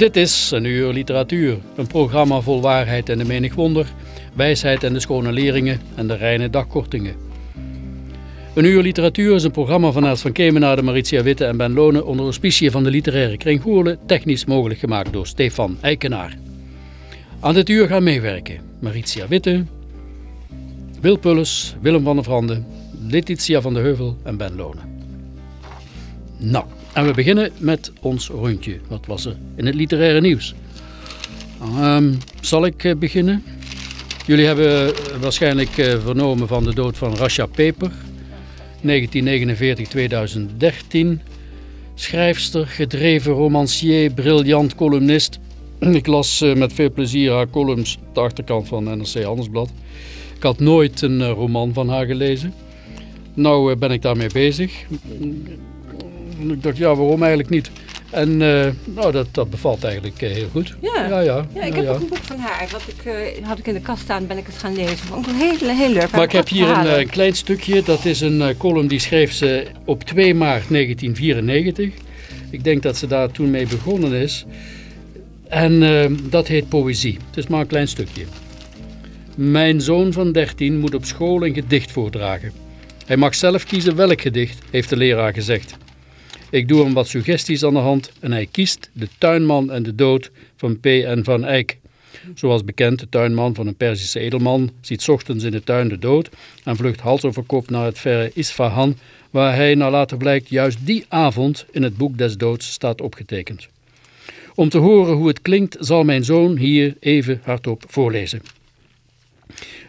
Dit is een uur literatuur, een programma vol waarheid en de menig wonder, wijsheid en de schone leringen en de reine dagkortingen. Een uur literatuur is een programma van Els van Kemenade, Maritia Witte en Ben Lonen onder auspicie van de literaire kring Goorlen, technisch mogelijk gemaakt door Stefan Eikenaar. Aan dit uur gaan meewerken Maritia Witte, Wil Willem van der Vrande, Letitia van de Heuvel en Ben Lonen. Nou, en we beginnen met ons rondje. Wat was er in het literaire nieuws? Ehm, zal ik eh, beginnen? Jullie hebben eh, waarschijnlijk eh, vernomen van de dood van Rasha Peper. 1949-2013. Schrijfster, gedreven romancier, briljant columnist. Ik las met veel plezier haar columns de achterkant van NRC Handelsblad. Ik had nooit een roman van haar gelezen. Nou ben ik daarmee bezig. En Ik dacht, ja, waarom eigenlijk niet? En eh, nou, dat, dat bevalt eigenlijk eh, heel goed. Ja. ja. ja, Ja, ik heb ja. ook een boek van haar. Wat ik, eh, had ik in de kast staan, ben ik het gaan lezen. Vond ik heel, heel leuk. Maar ik heb hier een, klein stukje. Dat is een column die schreef ze op 2 maart 1994. Ik denk dat ze daar toen mee begonnen is. En dat heet Poëzie. Het is maar een klein stukje. Mijn zoon van 13 moet op school een gedicht voordragen. Hij mag zelf kiezen welk gedicht, heeft de leraar gezegd. Ik doe hem wat suggesties aan de hand en hij kiest De tuinman en de dood van P.N. van Eyck. Zoals bekend, de tuinman van een Perzische edelman ziet ochtends in de tuin de dood en vlucht hals over kop naar het verre Isfahan, waar hij, naar later blijkt, juist die avond in het boek des doods staat opgetekend. Om te horen hoe het klinkt, zal mijn zoon hier even hardop voorlezen.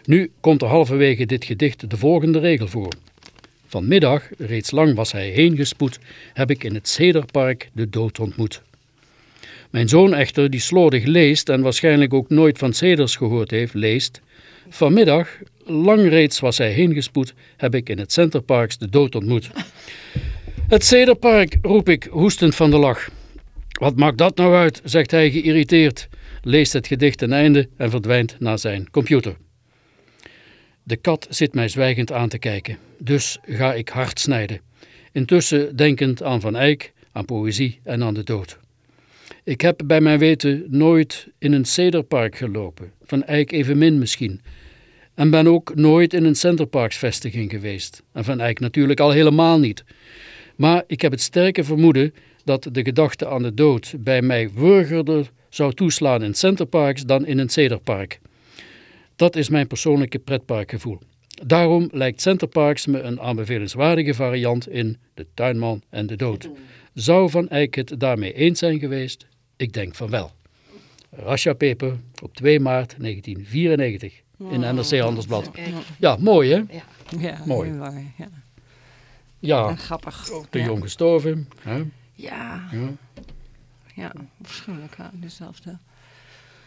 Nu komt er halverwege dit gedicht de volgende regel voor. Vanmiddag, reeds lang was hij heen gespoed, heb ik in het Cederpark de dood ontmoet. Mijn zoon echter, die slordig leest en waarschijnlijk ook nooit van ceders gehoord heeft, leest... Vanmiddag, lang reeds was hij heen gespoed, heb ik in het Centerparks de dood ontmoet. Het Cederpark, roep ik, hoestend van de lach. Wat maakt dat nou uit, zegt hij geïrriteerd, leest het gedicht ten einde en verdwijnt naar zijn computer. De kat zit mij zwijgend aan te kijken, dus ga ik hard snijden. Intussen denkend aan Van Eyck, aan poëzie en aan de dood. Ik heb bij mijn weten nooit in een cederpark gelopen, Van Eyck evenmin misschien. En ben ook nooit in een centerparksvestiging geweest. En Van Eyck natuurlijk al helemaal niet. Maar ik heb het sterke vermoeden dat de gedachte aan de dood bij mij wurgerder zou toeslaan in centerparks dan in een cederpark. Dat is mijn persoonlijke pretparkgevoel. Daarom lijkt Centerparks me een aanbevelenswaardige variant in De Tuinman en de Dood. Zou Van Eyck het daarmee eens zijn geweest? Ik denk van wel. Rasha Peper op 2 maart 1994 in NRC Handelsblad. Ja, mooi hè? Ja, Mooi. heel mooi. Ja. Ja, En grappig. te ja. jong gestorven. Hè? Ja, Ja. ja, waarschijnlijk ja, dezelfde.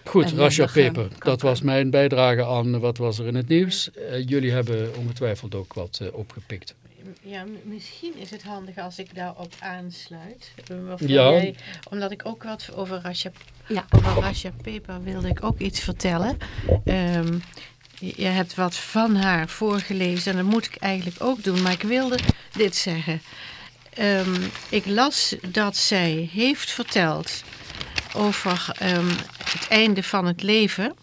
Goed, Rasha nog, eh, Peper, dat was mijn bijdrage aan wat was er in het nieuws. Eh, jullie hebben ongetwijfeld ook wat eh, opgepikt. Ja, misschien is het handig als ik daarop aansluit. Ja. jij- omdat ik ook wat over Rasha, Ja. over Rasha Peper wilde ik ook iets vertellen. Ehm, je je hebt wat van haar voorgelezen en dat moet ik eigenlijk ook doen. Maar ik wilde dit zeggen. Ehm, ik las dat zij heeft verteld over ehm, het einde van het leven.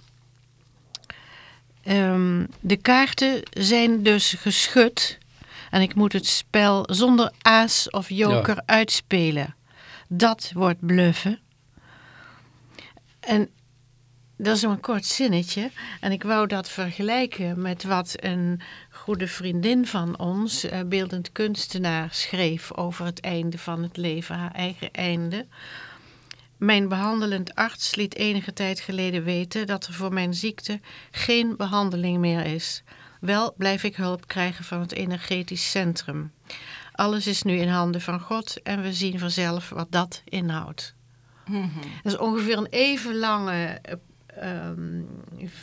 Ehm, de kaarten zijn dus geschud En ik moet het spel zonder aas of joker uitspelen. Dat wordt bluffen. En dat is een kort zinnetje. En ik wou dat vergelijken met wat een goede vriendin van ons, eh, beeldend kunstenaar, schreef over het einde van het leven, haar eigen einde. Mijn behandelend arts liet enige tijd geleden weten dat er voor mijn ziekte geen behandeling meer is. Wel blijf ik hulp krijgen van het energetisch centrum. Alles is nu in handen van God en we zien vanzelf wat dat inhoudt. Dat is ongeveer een even lange, uh, um,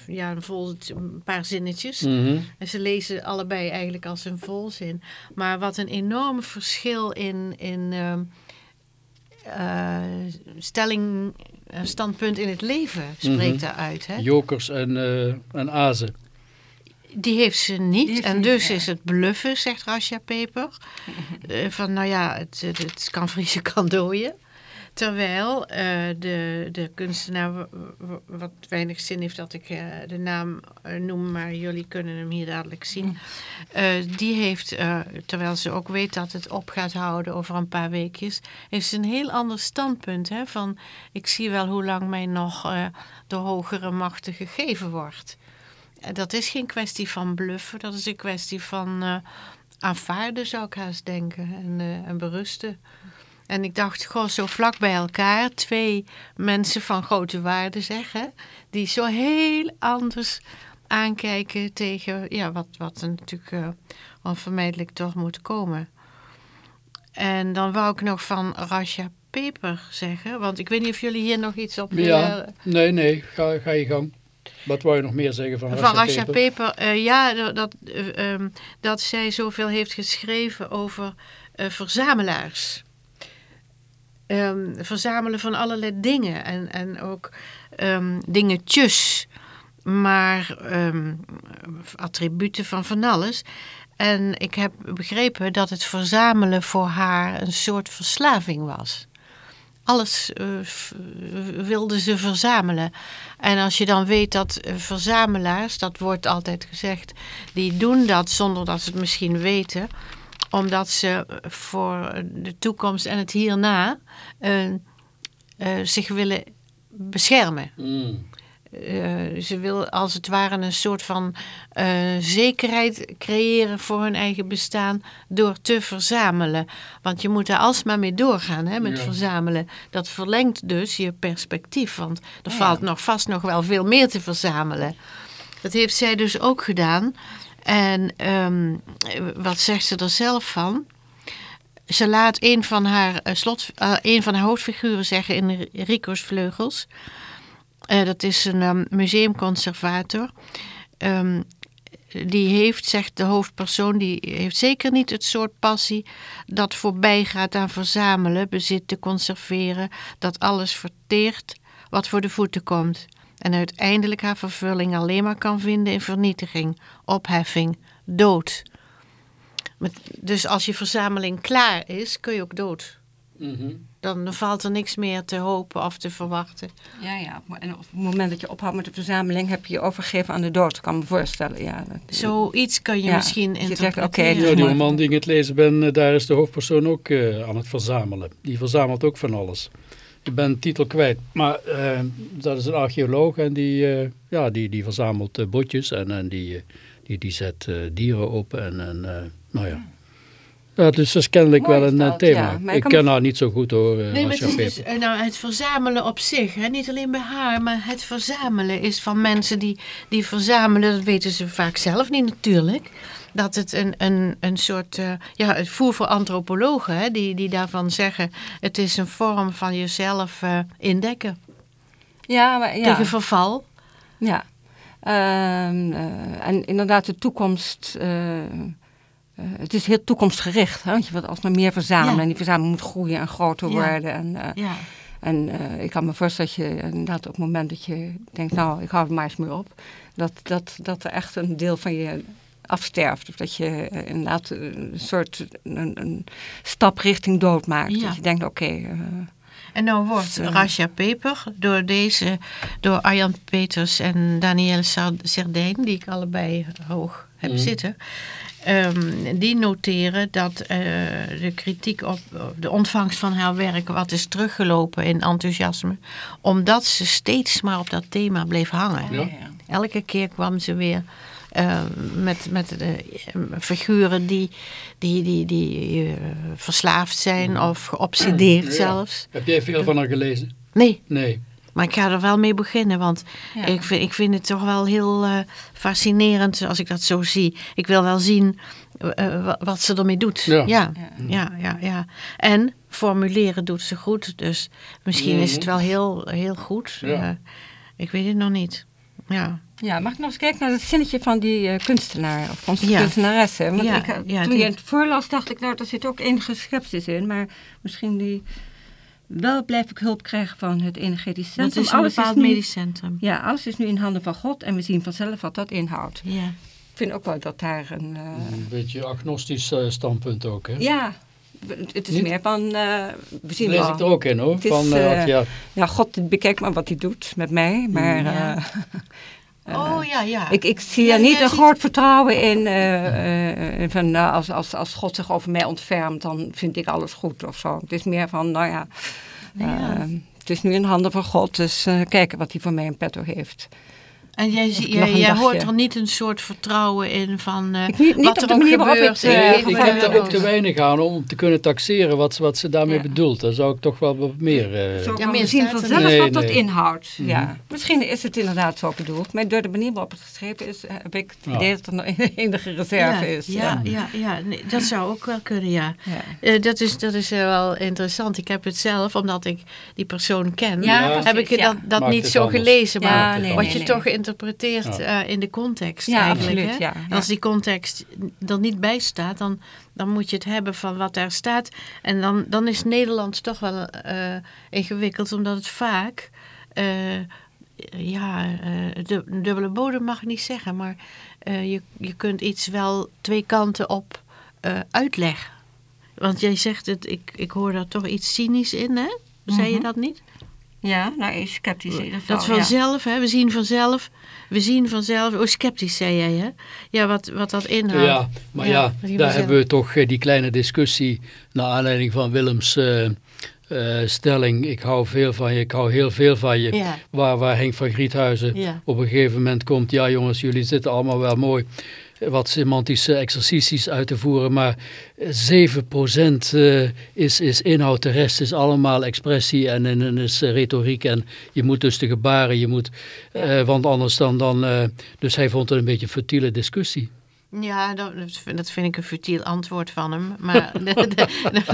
ja, een, vol, een paar zinnetjes. Mhm. En ze lezen allebei eigenlijk als een volzin. Maar wat een enorm verschil in, in ehm, eh, stelling, eh, standpunt in het leven spreekt Mhm. daaruit. Hè? Jokers en, eh en azen. Die heeft ze niet. heeft en niet, dus ja. is het bluffen, zegt Rasja Peper. Eh, van nou ja, het, het, het kan vriezen, kan dooien. Terwijl eh, de, de kunstenaar, wat weinig zin heeft dat ik eh, de naam eh, noem, maar jullie kunnen hem hier dadelijk zien. Die heeft, terwijl ze ook weet dat het op gaat houden over een paar weekjes, heeft ze een heel ander standpunt. Hè, van ik zie wel hoe lang mij nog door hogere machten gegeven wordt. Dat is geen kwestie van bluffen, dat is een kwestie van aanvaarden, zou ik haast denken, en, en berusten. En ik dacht, goh, zo vlak bij elkaar, twee mensen van grote waarde zeggen, die zo heel anders aankijken tegen ja, wat, wat er natuurlijk eh, onvermijdelijk toch moet komen. En dan wou ik nog van Rasha Peper zeggen, want ik weet niet of jullie hier nog iets op willen Ja, nee, nee, ga, ga je gang. Wat wou je nog meer zeggen van van Rasha Rasha Peper? Peper, eh, ja, dat, eh, ehm, dat zij zoveel heeft geschreven over verzamelaars. Ehm, verzamelen van allerlei dingen en, en ook ehm, dingetjes, maar ehm, attributen van van alles. En ik heb begrepen dat het verzamelen voor haar een soort verslaving was. Alles v- wilde ze verzamelen. En als je dan weet dat eh, verzamelaars, dat wordt altijd gezegd, die doen dat zonder dat ze het misschien weten, omdat ze voor de toekomst en het hierna eh, eh, zich willen beschermen. Mm. Eh, ze wil als het ware een soort van zekerheid creëren voor hun eigen bestaan door te verzamelen. Want je moet daar alsmaar mee doorgaan hè, met Ja. verzamelen. Dat verlengt dus je perspectief, want er Ja. valt nog vast nog wel veel meer te verzamelen. Dat heeft zij dus ook gedaan. En ehm, wat zegt ze er zelf van? Ze laat een van haar, eh, slot, een van haar hoofdfiguren zeggen in Rico's Vleugels. Eh, dat is een ehm, museumconservator. Ehm, die heeft, zegt de hoofdpersoon, die heeft zeker niet het soort passie dat voorbij gaat aan verzamelen, bezit te conserveren, dat alles verteert wat voor de voeten komt. En uiteindelijk haar vervulling alleen maar kan vinden in vernietiging, opheffing, dood. Met- Dus als je verzameling klaar is, kun je ook dood. Mhm. Dan valt er niks meer te hopen of te verwachten. Ja, ja. En op het moment dat je ophoudt met de verzameling, heb je je overgegeven aan de dood, kan ik me voorstellen. Ja, dat- Zoiets kan je Ja, misschien je zegt, interpreteren. oké, Ja, die roman die ik het lezen ben, eh, daar is de hoofdpersoon ook eh, aan het verzamelen. Die verzamelt ook van alles. Ik ben de titel kwijt, maar eh, dat is een archeoloog en die, eh, ja, die, die verzamelt eh, botjes en, en die, die, die zet eh, dieren op. En, en eh, nou ja. ja, dus dat is kennelijk Mooi wel een dat, thema. ja. Ik ken me- haar niet zo goed hoor, eh Nee, maar het is dus nou, het verzamelen op zich. Hè? Niet alleen bij haar, maar het verzamelen is van mensen die, die verzamelen. Dat weten ze vaak zelf niet natuurlijk. Dat het een, een, een soort, eh, ja, het voer voor antropologen, hè? Die, die daarvan zeggen... het is een vorm van jezelf eh, indekken Ja, maar ja. tegen verval. Ja. Ehm, eh, en inderdaad, de toekomst. het is heel toekomstgericht. Hè? Want je wilt alsmaar meer verzamelen. Ja. En die verzameling moet groeien en groter Ja. worden. En, Ja. en ik kan me voorstellen dat je inderdaad op het moment dat je denkt, nou, ik hou het maar eens meer op. Dat, dat, dat er echt een deel van je afsterft. Of dat je eh, inderdaad een soort een, een stap richting dood maakt. Ja. Dat je denkt, oké, eh, En nou wordt. Rasha Peper door deze, door Arjan Peters en Danielle Sar- Serdijn, die ik allebei hoog heb Mhm. zitten, ehm, die noteren dat eh, de kritiek op op de ontvangst van haar werk wat is teruggelopen in enthousiasme. Omdat ze steeds maar op dat thema bleef hangen. Ja. Elke keer kwam ze weer eh, met, met eh, figuren die, die, die, die eh, verslaafd zijn of geobsedeerd Ja. zelfs. Heb jij veel van haar gelezen? Nee, Nee. maar ik ga er wel mee beginnen, want Ja. ik, vind, ik vind het toch wel heel eh, fascinerend als ik dat zo zie. Ik wil wel zien eh, wa- wat ze ermee doet. Ja. Ja. Ja, ja, ja, En formuleren doet ze goed, dus misschien is het wel heel, heel goed. Ja. Eh, ik weet het nog niet. Ja. Ja, mag ik nog eens kijken naar het zinnetje van die eh, kunstenaar of kunst- Ja. kunstenaresse? Want Ja, ik, eh, ja, toen je het voorlas dacht ik, nou, daar zit ook enige sceptisch in. Maar misschien die... Wel blijf ik hulp krijgen van het energetisch centrum. is een Alles bepaald nu- medisch centrum. Ja, alles is nu in handen van God en we zien vanzelf wat dat inhoudt. Ja. Ik vind ook wel dat daar een... eh, Een beetje agnostisch eh, standpunt ook, hè? ja, het is Niet? meer van... eh, we zien Lees wel. ik er ook in, hoor. Het is, Van, ja, Ja, God bekijkt maar wat hij doet met mij. Maar Ja. eh, Oh ja, ja. ik, ik zie Ja, er niet een ziet- groot vertrouwen in. eh, eh, van, als, als, als God zich over mij ontfermt, dan vind ik alles goed of zo. Het is meer van, nou ja, Ja. het is nu in handen van God. Dus kijken wat hij voor mij in petto heeft. En jij, zie- ik jij, jij hoort er niet een soort vertrouwen in van eh, Ik niet- niet wat er ook gebeurt. in eh, ik gevallen heb daar ook te weinig aan om te kunnen taxeren wat, ze- wat ze daarmee Ja. bedoelt. Dan zou ik toch wel wat meer... eh, Zo Ja, meer zien er vanzelf wat Nee, dat inhoudt. Ja. Misschien is het inderdaad zo bedoeld. Maar door de manier waarop het geschreven is, eh, heb ik het Ja. idee dat er nog een enige reserve ja, is. Ja, ja, ja, nee, dat zou ook wel kunnen, ja. Ja. Eh, dat is, dat is eh, wel interessant. Ik heb het zelf, omdat ik die persoon ken, Ja, Ja. heb ik dat, ja. dat niet zo gelezen. Maar wat je toch geïnterpreteerd Ja. eh, in de context Ja, eigenlijk. absoluut, hè? ja, En ja. Als die context er niet bij staat, dan, dan moet je het hebben van wat daar staat. En dan, dan is Nederlands toch wel eh, ingewikkeld, omdat het vaak... eh, ja, eh, de, dubbele bodem mag ik niet zeggen, maar eh, je, je kunt iets wel twee kanten op eh, uitleggen. Want jij zegt het, ik, ik hoor daar toch iets cynisch in, hè? Zei je Mhm. dat niet? Ja, nou, is sceptisch in ieder geval. Dat ja. vanzelf, hè? We zien vanzelf, we zien vanzelf, oh sceptisch zei jij, hè? Ja, wat, wat dat inhoudt. Ja, maar Ja, daar zelf. hebben we toch eh, die kleine discussie naar aanleiding van Willems eh, eh, stelling. Ik hou veel van je, ik hou heel veel van je. Ja. Waar, waar Henk van Griethuizen Ja. op een gegeven moment komt. Ja jongens, jullie zitten allemaal wel mooi wat semantische exercities uit te voeren. Maar eh, 7% eh, is, is inhoud, de rest is allemaal expressie en, en, is eh, retoriek. En je moet dus de gebaren, je moet, eh, want anders dan... dan dus hij vond het een beetje een futiele discussie. Ja, dat, dat vind- ik een futiel antwoord van hem. Maar dat,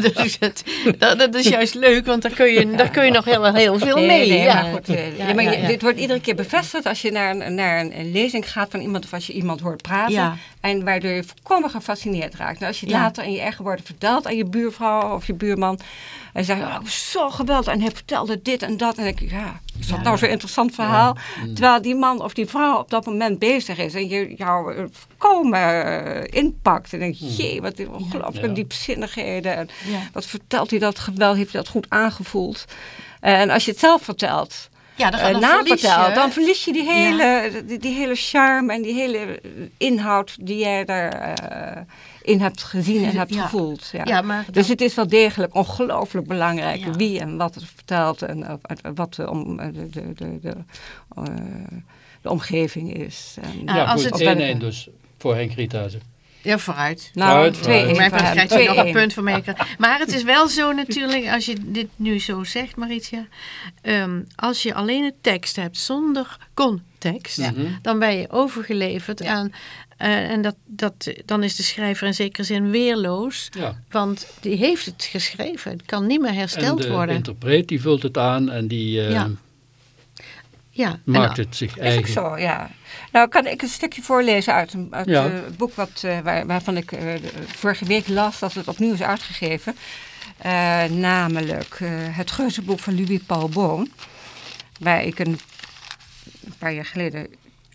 dat, is het, dat, dat is juist leuk, want daar kun je, daar kun je nog heel, heel veel mee. nee, ja. maar goed, Ja, ja, maar ja, je- ja. dit wordt iedere keer bevestigd als je naar, een- naar een, een lezing gaat van iemand of als je iemand hoort praten. En waardoor je volkomen gefascineerd raakt. Nou, als je Ja. later in je eigen woorden vertelt aan je buurvrouw of je buurman. En zegt, oh, ik was zo geweldig en hij vertelde dit en dat. En denk ik, ja, is dat Ja. nou zo'n interessant verhaal? Terwijl die man of die vrouw op dat moment bezig is en je jou eh, volkomen eh, inpakt. En denk je, jee, wat ongelooflijke diepzinnigheden. En wat vertelt hij dat geweld, heeft hij dat goed aangevoeld. En als je het zelf vertelt, Ja, dan, eh, dan verlies navertelt, je. dan verlies je die hele, die, die hele charme en die hele eh, inhoud die jij daarin in hebt gezien en hebt Ja. gevoeld. Ja. Ja, maar Dus het is wel degelijk ongelooflijk belangrijk Ja. wie en wat het vertelt en eh, wat de, om, eh, de, de, de, de, eh, de omgeving is. En, Ja, goed, het- 1-1 dus voor Henk Riethuizen. Ja, vooruit. nou, Vooruit, twee vooruit. Maar voor dan hem, krijg je nog 2-1. een punt van mij. Maar het is wel zo natuurlijk, als je dit nu zo zegt, Maritia. ehm, als je alleen een tekst hebt zonder context, Mhm. dan ben je overgeleverd aan. eh, en dat, dat, dan is de schrijver in zekere zin weerloos. Ja. Want die heeft het geschreven. Het kan niet meer En hersteld de worden. interpreet die vult het aan en die eh, Ja. Maakt het zich Is ook eigen. zo, ja. Nou, kan ik een stukje voorlezen uit, een, uit Ja. eh, het boek wat, eh, waar, waarvan ik eh, vorige week las dat het opnieuw is uitgegeven. Eh, namelijk eh, het geuzenboek van Louis Paul Boon. Waar ik een, een paar jaar geleden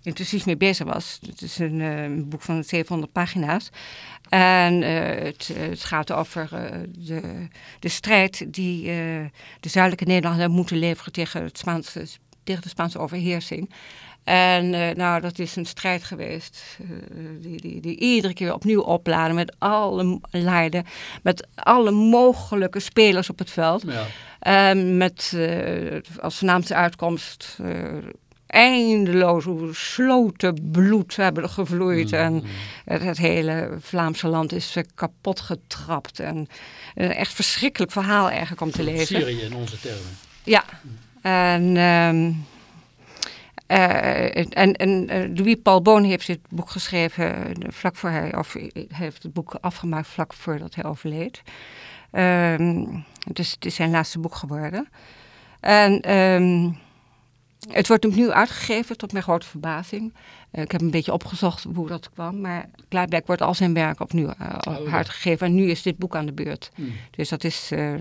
intensief mee bezig was. Het is een, eh, een boek van 700 pagina's. En eh, het, het gaat over eh, de, de strijd die eh, de zuidelijke Nederlanden moeten leveren tegen het Spaanse, tegen de Spaanse overheersing. En uh, nou, dat is een strijd geweest. Uh, die, die, die iedere keer opnieuw opladen met alle leiden. Met alle mogelijke spelers op het veld. Ja. Uh, met uh, als voornaamste uitkomst eindeloos hoe sloten bloed hebben gevloeid. Mm. En het, het, hele Vlaamse land is kapot getrapt. En een echt verschrikkelijk verhaal eigenlijk om te lezen. Syrië in onze termen. Ja. En... Um, uh, en, en uh, Louis Paul Boon heeft dit boek geschreven vlak voor hij, of heeft het boek afgemaakt vlak voordat hij overleed. Um, dus het is zijn laatste boek geworden. En um, het wordt opnieuw uitgegeven, tot mijn grote verbazing. Uh, ik heb een beetje opgezocht hoe dat kwam, maar klaarblijk wordt al zijn werk opnieuw uh, oh, uitgegeven. En nu is dit boek aan de beurt. Hmm. Dus dat is uh,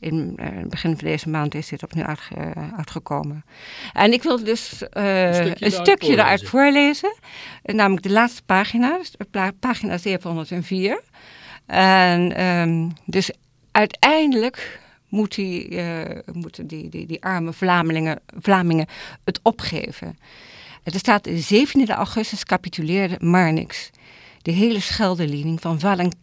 in het begin van deze maand is dit opnieuw uitge uitgekomen. En ik wil dus een stukje, een stukje eruit voorlezen. namelijk de laatste pagina, dus pagina 704. En um, dus uiteindelijk moet die, uh, moeten die, die, die arme Vlamingen, Vlamingen het opgeven. Er staat 17 augustus capituleerde Marnix. De hele Scheldelining van Valencijn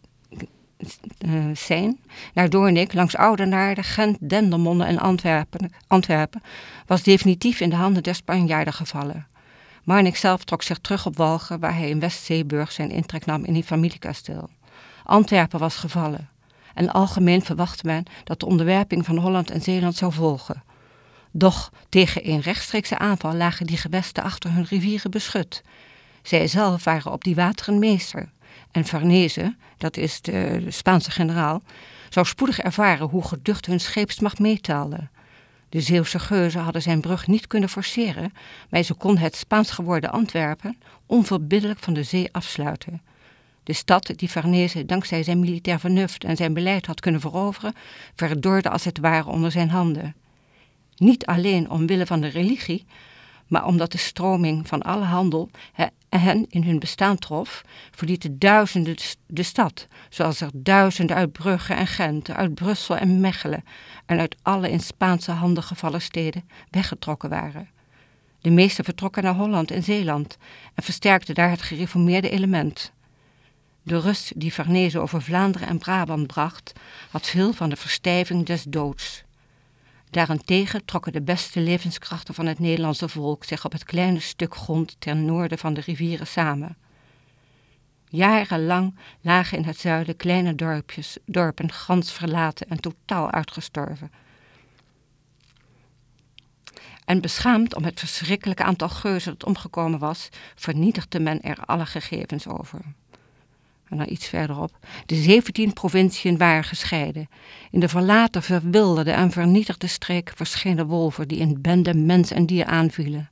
uh, naar Doornik langs Oudenaarde, Gent, Dendermonde en Antwerpen, Antwerpen was definitief in de handen der Spanjaarden gevallen. Marnix zelf trok zich terug op Walgen, waar hij in Westzeeburg zijn intrek nam in een familiekasteel. Antwerpen was gevallen en algemeen verwachtte men dat de onderwerping van Holland en Zeeland zou volgen. Doch tegen een rechtstreekse aanval lagen die gewesten achter hun rivieren beschut. Zij zelf waren op die wateren meester. En Farnese, dat is de, Spaanse generaal, zou spoedig ervaren hoe geducht hun scheepsmacht meetaalde. De Zeeuwse geuzen hadden zijn brug niet kunnen forceren, maar ze konden het Spaans geworden Antwerpen onverbiddelijk van de zee afsluiten. De stad die Farnese dankzij zijn militair vernuft en zijn beleid had kunnen veroveren, verdorde als het ware onder zijn handen. Niet alleen omwille van de religie, maar omdat de stroming van alle handel hen in hun bestaan trof, verlieten duizenden de stad, zoals er duizenden uit Brugge en Gent, uit Brussel en Mechelen en uit alle in Spaanse handen gevallen steden weggetrokken waren. De meesten vertrokken naar Holland en Zeeland en versterkten daar het gereformeerde element. De rust die Farnese over Vlaanderen en Brabant bracht, had veel van de verstijving des doods. Daarentegen trokken de beste levenskrachten van het Nederlandse volk zich op het kleine stuk grond ten noorden van de rivieren samen. Jarenlang lagen in het zuiden kleine dorpjes, dorpen gans verlaten en totaal uitgestorven. En beschaamd om het verschrikkelijke aantal geuzen dat omgekomen was, vernietigde men er alle gegevens over en dan iets verderop. De 17 provinciën waren gescheiden. In de verlaten, verwilderde en vernietigde streek verschenen wolven die in bende mens en dier aanvielen.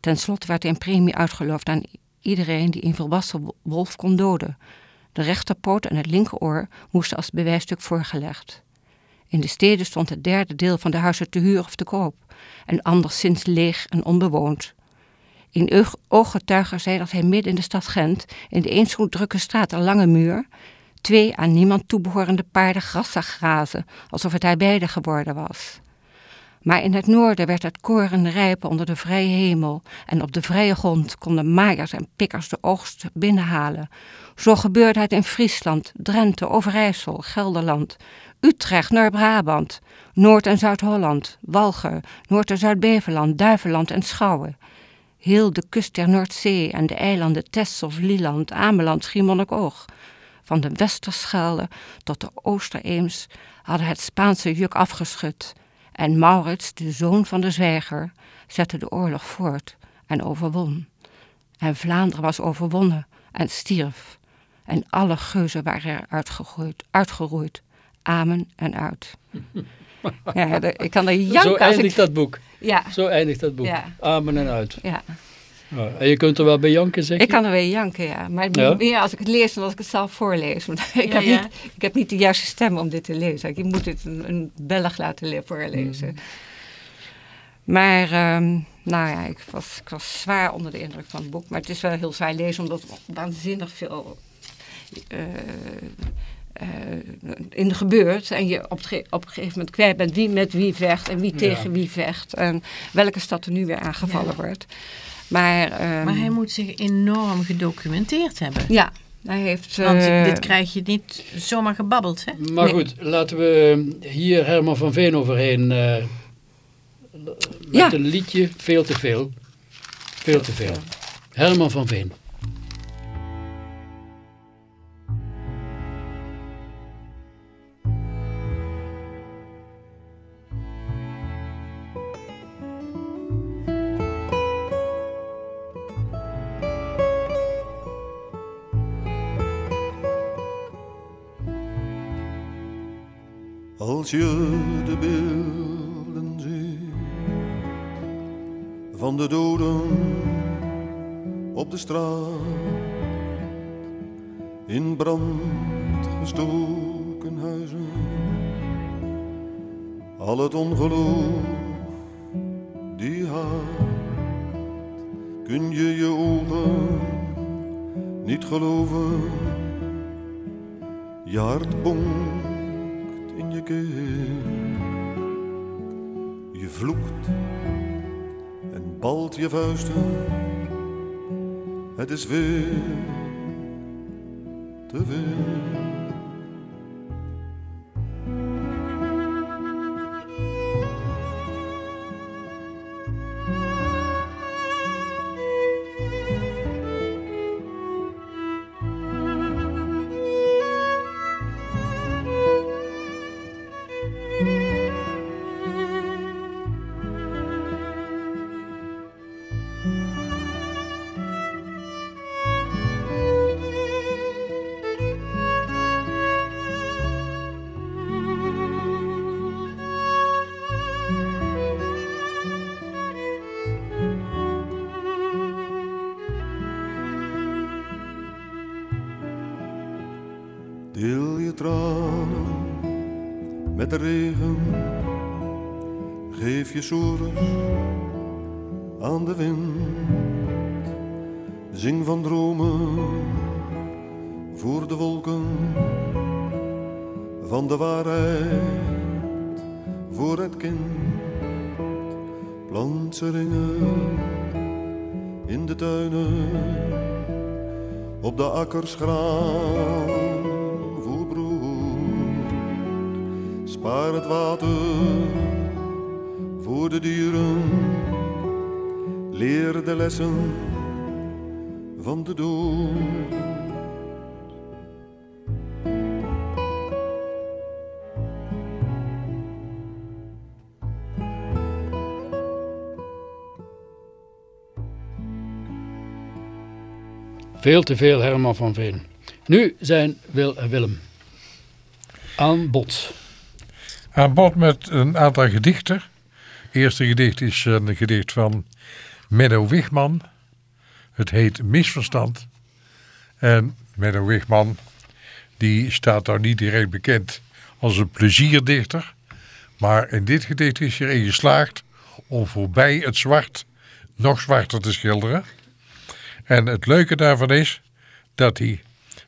Ten slotte werd een premie uitgeloofd aan iedereen die een volwassen wolf kon doden. De rechterpoot en het linkeroor moesten als bewijsstuk voorgelegd. In de steden stond het derde deel van de huizen te huur of te koop, en anderszins leeg en onbewoond. In ooggetuigen zei dat hij midden in de stad Gent, in de eens zo drukke straat een Lange Muur, twee aan niemand toebehorende paarden gras zag grazen, alsof het hij beide geworden was. Maar in het noorden werd het koren rijpen onder de vrije hemel en op de vrije grond konden maaiers en pikkers de oogst binnenhalen. Zo gebeurde het in Friesland, Drenthe, Overijssel, Gelderland, Utrecht, Noord-Brabant, Noord- en Zuid-Holland, Walger, Noord- en Zuid-Beverland, Duiveland en Schouwen. Heel de kust der Noordzee en de eilanden Texel, Vlieland, Ameland, Schiermonnikoog. Van de Westerschelde tot de Oostereems hadden het Spaanse juk afgeschud. En Maurits, de zoon van de zwijger, zette de oorlog voort en overwon. En Vlaanderen was overwonnen en stierf. En alle geuzen waren uitgeroeid, uitgeroeid. Amen en uit. Ja, ik kan er janken. Zo eindigt ik... dat boek. Ja. Zo eindigt dat boek. Ja. Amen en uit. Ja. ja. En je kunt er wel bij janken, zeg Ik kan er wel janken, ja. Maar ja? meer als ik het lees dan als ik het zelf voorlees. Want ik, heb niet, ik heb niet de juiste stem om dit te lezen. Je moet het een, een Belg laten voorlezen. Mm. Maar, um, nou ja, ik was, ik was zwaar onder de indruk van het boek. Maar het is wel heel zwaar lezen, omdat waanzinnig veel... Uh, in de gebeurt. En je op, op een gegeven moment kwijt bent wie met wie vecht en wie tegen wie vecht. En welke stad er nu weer aangevallen wordt. Maar, ehm, maar hij moet zich enorm gedocumenteerd hebben. Ja, hij heeft... Want uh, dit krijg je niet zomaar gebabbeld, hè? Maar goed, laten we hier Herman van Veen overheen... Uh, met ja. een liedje veel te veel. Veel te veel. Herman van Veen. Als je de beelden ziet van de doden op de straat, in brand gestoken huizen, al het ongeloof die haat, kun je je ogen niet geloven, je hart Je vloekt en balt je vuisten. Het is weer te veel. Plant ze ringen in de tuinen, op de akkers graan voor brood. Spaar het water voor de dieren. Leer de lessen van de dood. Veel te veel Herman van Veen. Nu zijn Wil en Willem aan bod. Aan bod met een aantal gedichten eerste gedicht is een gedicht van Menno Wigman. Het heet Misverstand. En Menno Wigman, die staat daar niet direct bekend als een plezierdichter. Maar in dit gedicht is hij erin geslaagd om voorbij het zwart nog zwarter te schilderen. En het leuke daarvan is dat hij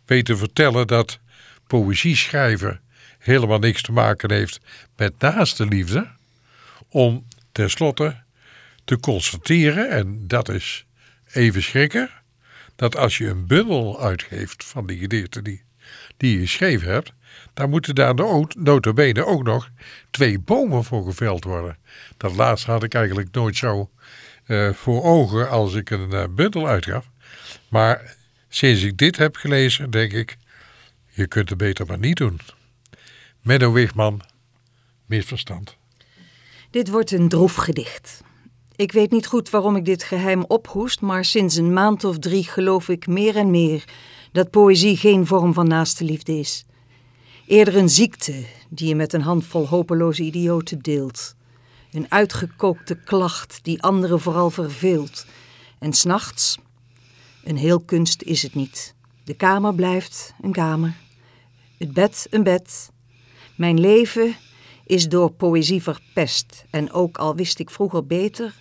weet te vertellen dat poëzie schrijven helemaal niks te maken heeft met naaste liefde. Om Ten slotte te constateren, en dat is even schrikken, dat als je een bundel uitgeeft van die gedichten die, die je geschreven hebt, dan moeten daar notabene ook nog twee bomen voor geveld worden. Dat laatste had ik eigenlijk nooit zo uh, voor ogen als ik een uh, bundel uitgaf. Maar sinds ik dit heb gelezen, denk ik, je kunt het beter maar niet doen. Menno Wigman, misverstand. Dit wordt een droef gedicht. Ik weet niet goed waarom ik dit geheim ophoest, maar sinds een maand of drie geloof ik meer en meer dat poëzie geen vorm van naaste liefde is. Eerder een ziekte die je met een handvol hopeloze idioten deelt. Een uitgekookte klacht die anderen vooral verveelt. En s'nachts, een heel kunst is het niet. De kamer blijft een kamer. Het bed een bed. Mijn leven is door poëzie verpest. En ook al wist ik vroeger beter,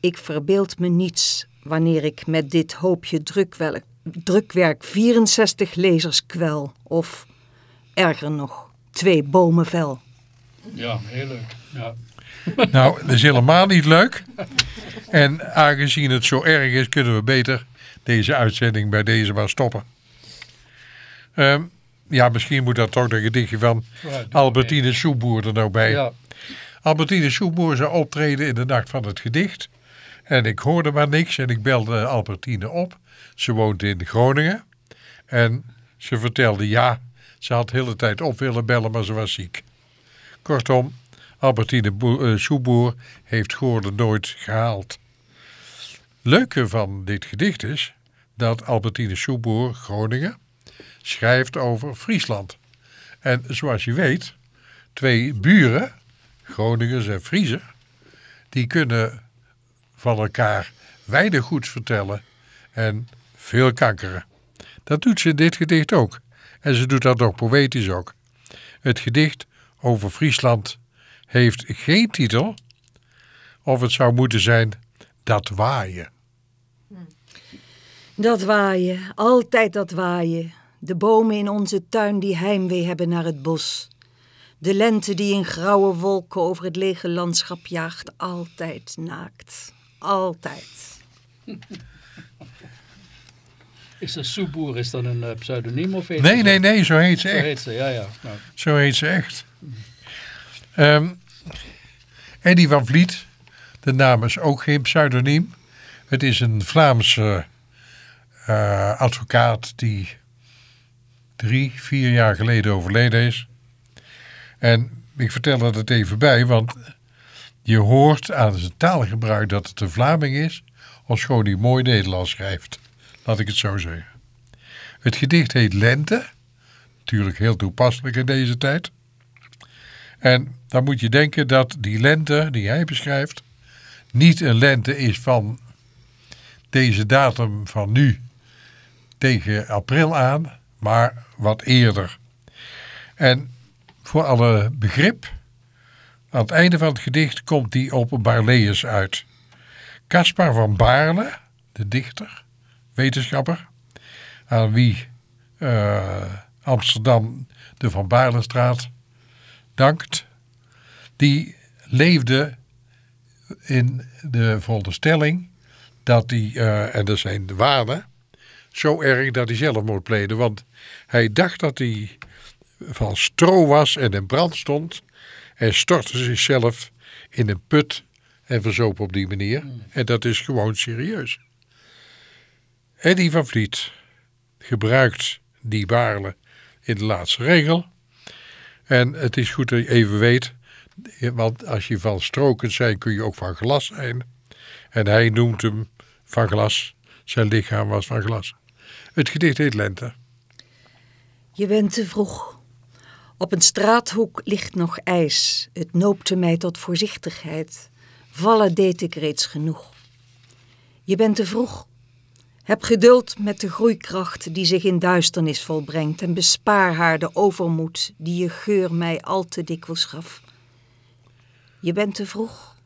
ik verbeeld me niets wanneer ik met dit hoopje drukwerk, drukwerk 64 lezers kwel. Of Erger nog, twee bomen vel. Ja, heel leuk. Ja. Nou, dat is helemaal niet leuk. En aangezien het zo erg is, kunnen we beter deze uitzending bij deze maar stoppen. Ehm, ja, misschien moet dat toch een gedichtje van Albertine Soeboer er nou bij. Ja, Albertine Soeboer zou optreden in de nacht van het gedicht. En ik hoorde maar niks en ik belde Albertine op. Ze woont in Groningen. En ze vertelde ja, ze had de hele tijd op willen bellen, maar ze was ziek. Kortom, Albertine eh, Soeboer heeft Goorde nooit gehaald. Leuke van dit gedicht is dat Albertine Soeboer, Groningen, schrijft over Friesland. En zoals je weet, twee buren, Groningers en Friezen, die kunnen van elkaar weinig goeds vertellen en veel kankeren. Dat doet ze in dit gedicht ook. En ze doet dat ook poëtisch ook. Het gedicht over Friesland heeft geen titel, of het zou moeten zijn Dat waaien. Dat waaien, altijd dat waaien. De bomen in onze tuin die heimwee hebben naar het bos. De lente die in grauwe wolken over het lege landschap jaagt, altijd naakt. Altijd. is een soepboer is dan een eh, pseudoniem of heet Nee, ze nee, zo? nee, zo heet ze Zo echt. heet ze, ja, ja. Nou, Zo heet ze echt. Ehm Eddie van Vliet, de naam is ook geen pseudoniem. Het is een Vlaamse eh, advocaat die drie, vier jaar geleden overleden is. En ik vertel er het even bij, want je hoort aan zijn taalgebruik dat het een Vlaming is, ofschoon hij mooi Nederlands schrijft. Laat ik het zo zeggen. Het gedicht heet Lente. Natuurlijk heel toepasselijk in deze tijd. En dan moet je denken dat die lente die hij beschrijft niet een lente is van deze datum van nu tegen april aan, maar wat eerder. En voor alle begrip, aan het einde van het gedicht komt hij op Barleus uit. Caspar van Baarle, de dichter, wetenschapper, aan wie eh, Amsterdam de Van Baarlestraat dankt, die leefde in de veronderstelling dat hij, eh, en dat zijn de waarden, zo erg dat hij zelfmoord pleegde. Want hij dacht dat hij van stro was en in brand stond en stortte zichzelf in een put en verzoop op die manier. En dat is gewoon serieus. Eddie van Vliet gebruikt die baarle in de laatste regel. En het is goed dat je even weet, want als je van stro kunt zijn, kun je ook van glas zijn. En hij noemt hem van glas. Zijn lichaam was van glas. Het gedicht heet Lente. Je bent te vroeg. Op een straathoek ligt nog ijs. Het noopte mij tot voorzichtigheid. Vallen deed ik reeds genoeg. Je bent te vroeg. Heb geduld met de groeikracht die zich in duisternis volbrengt en bespaar haar de overmoed die je geur mij al te dikwijls gaf. Je bent te vroeg.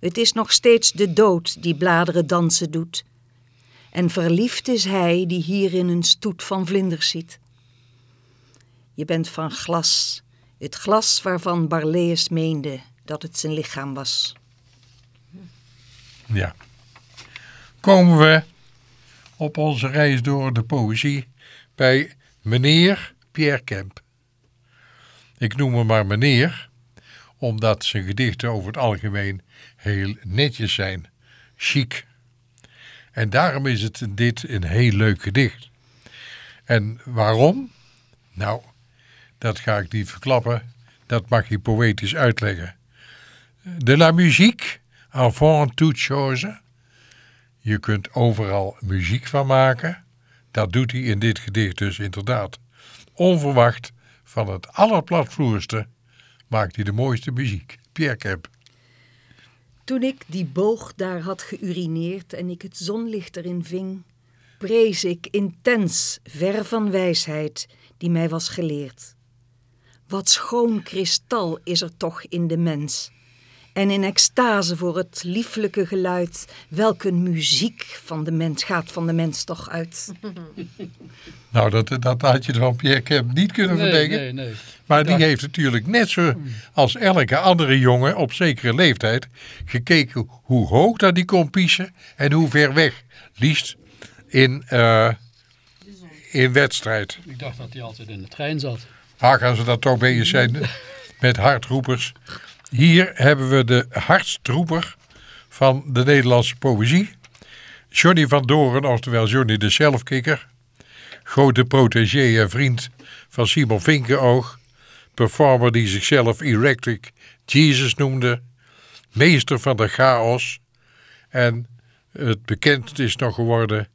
Het is nog steeds de dood die bladeren dansen doet. En verliefd is hij die hierin een stoet van vlinders ziet. Je bent van glas, het glas waarvan Barleus meende dat het zijn lichaam was. Ja. Komen we op onze reis door de poëzie bij meneer Pierre Kemp. Ik noem hem maar meneer, omdat zijn gedichten over het algemeen heel netjes zijn, chic. En daarom is het dit een heel leuk gedicht. En waarom? Nou, dat ga ik niet verklappen, dat mag je poëtisch uitleggen. De la musique, avant toute chose. Je kunt overal muziek van maken. Dat doet hij in dit gedicht dus inderdaad. Onverwacht, van het allerplatvloerste, maakt hij de mooiste muziek. Pierre Kemp. Toen ik die boog daar had geurineerd en ik het zonlicht erin ving, prees ik intens ver van wijsheid die mij was geleerd. Wat schoon kristal is er toch in de mens. En in extase voor het lieflijke geluid. Welke muziek van de mens gaat van de mens toch uit. Nou, dat, dat had je van Pierre Kemp niet kunnen Nee, verdenken. nee, nee. Maar die heeft natuurlijk net zo als elke andere jongen op zekere leeftijd gekeken hoe hoog dat die kon piezen en hoe ver weg. Liefst in, eh, in wedstrijd. Ik dacht dat hij altijd in de trein zat. Waar gaan ze dat toch bezig zijn met hardroepers. Hier hebben we de hartstroeper van de Nederlandse poëzie. Johnny van Doren, oftewel Johnny de Zelfkikker. Grote protégé en vriend van Simon Vinkenoog. Performer die zichzelf Electric Jesus noemde. Meester van de chaos. En het bekend is nog geworden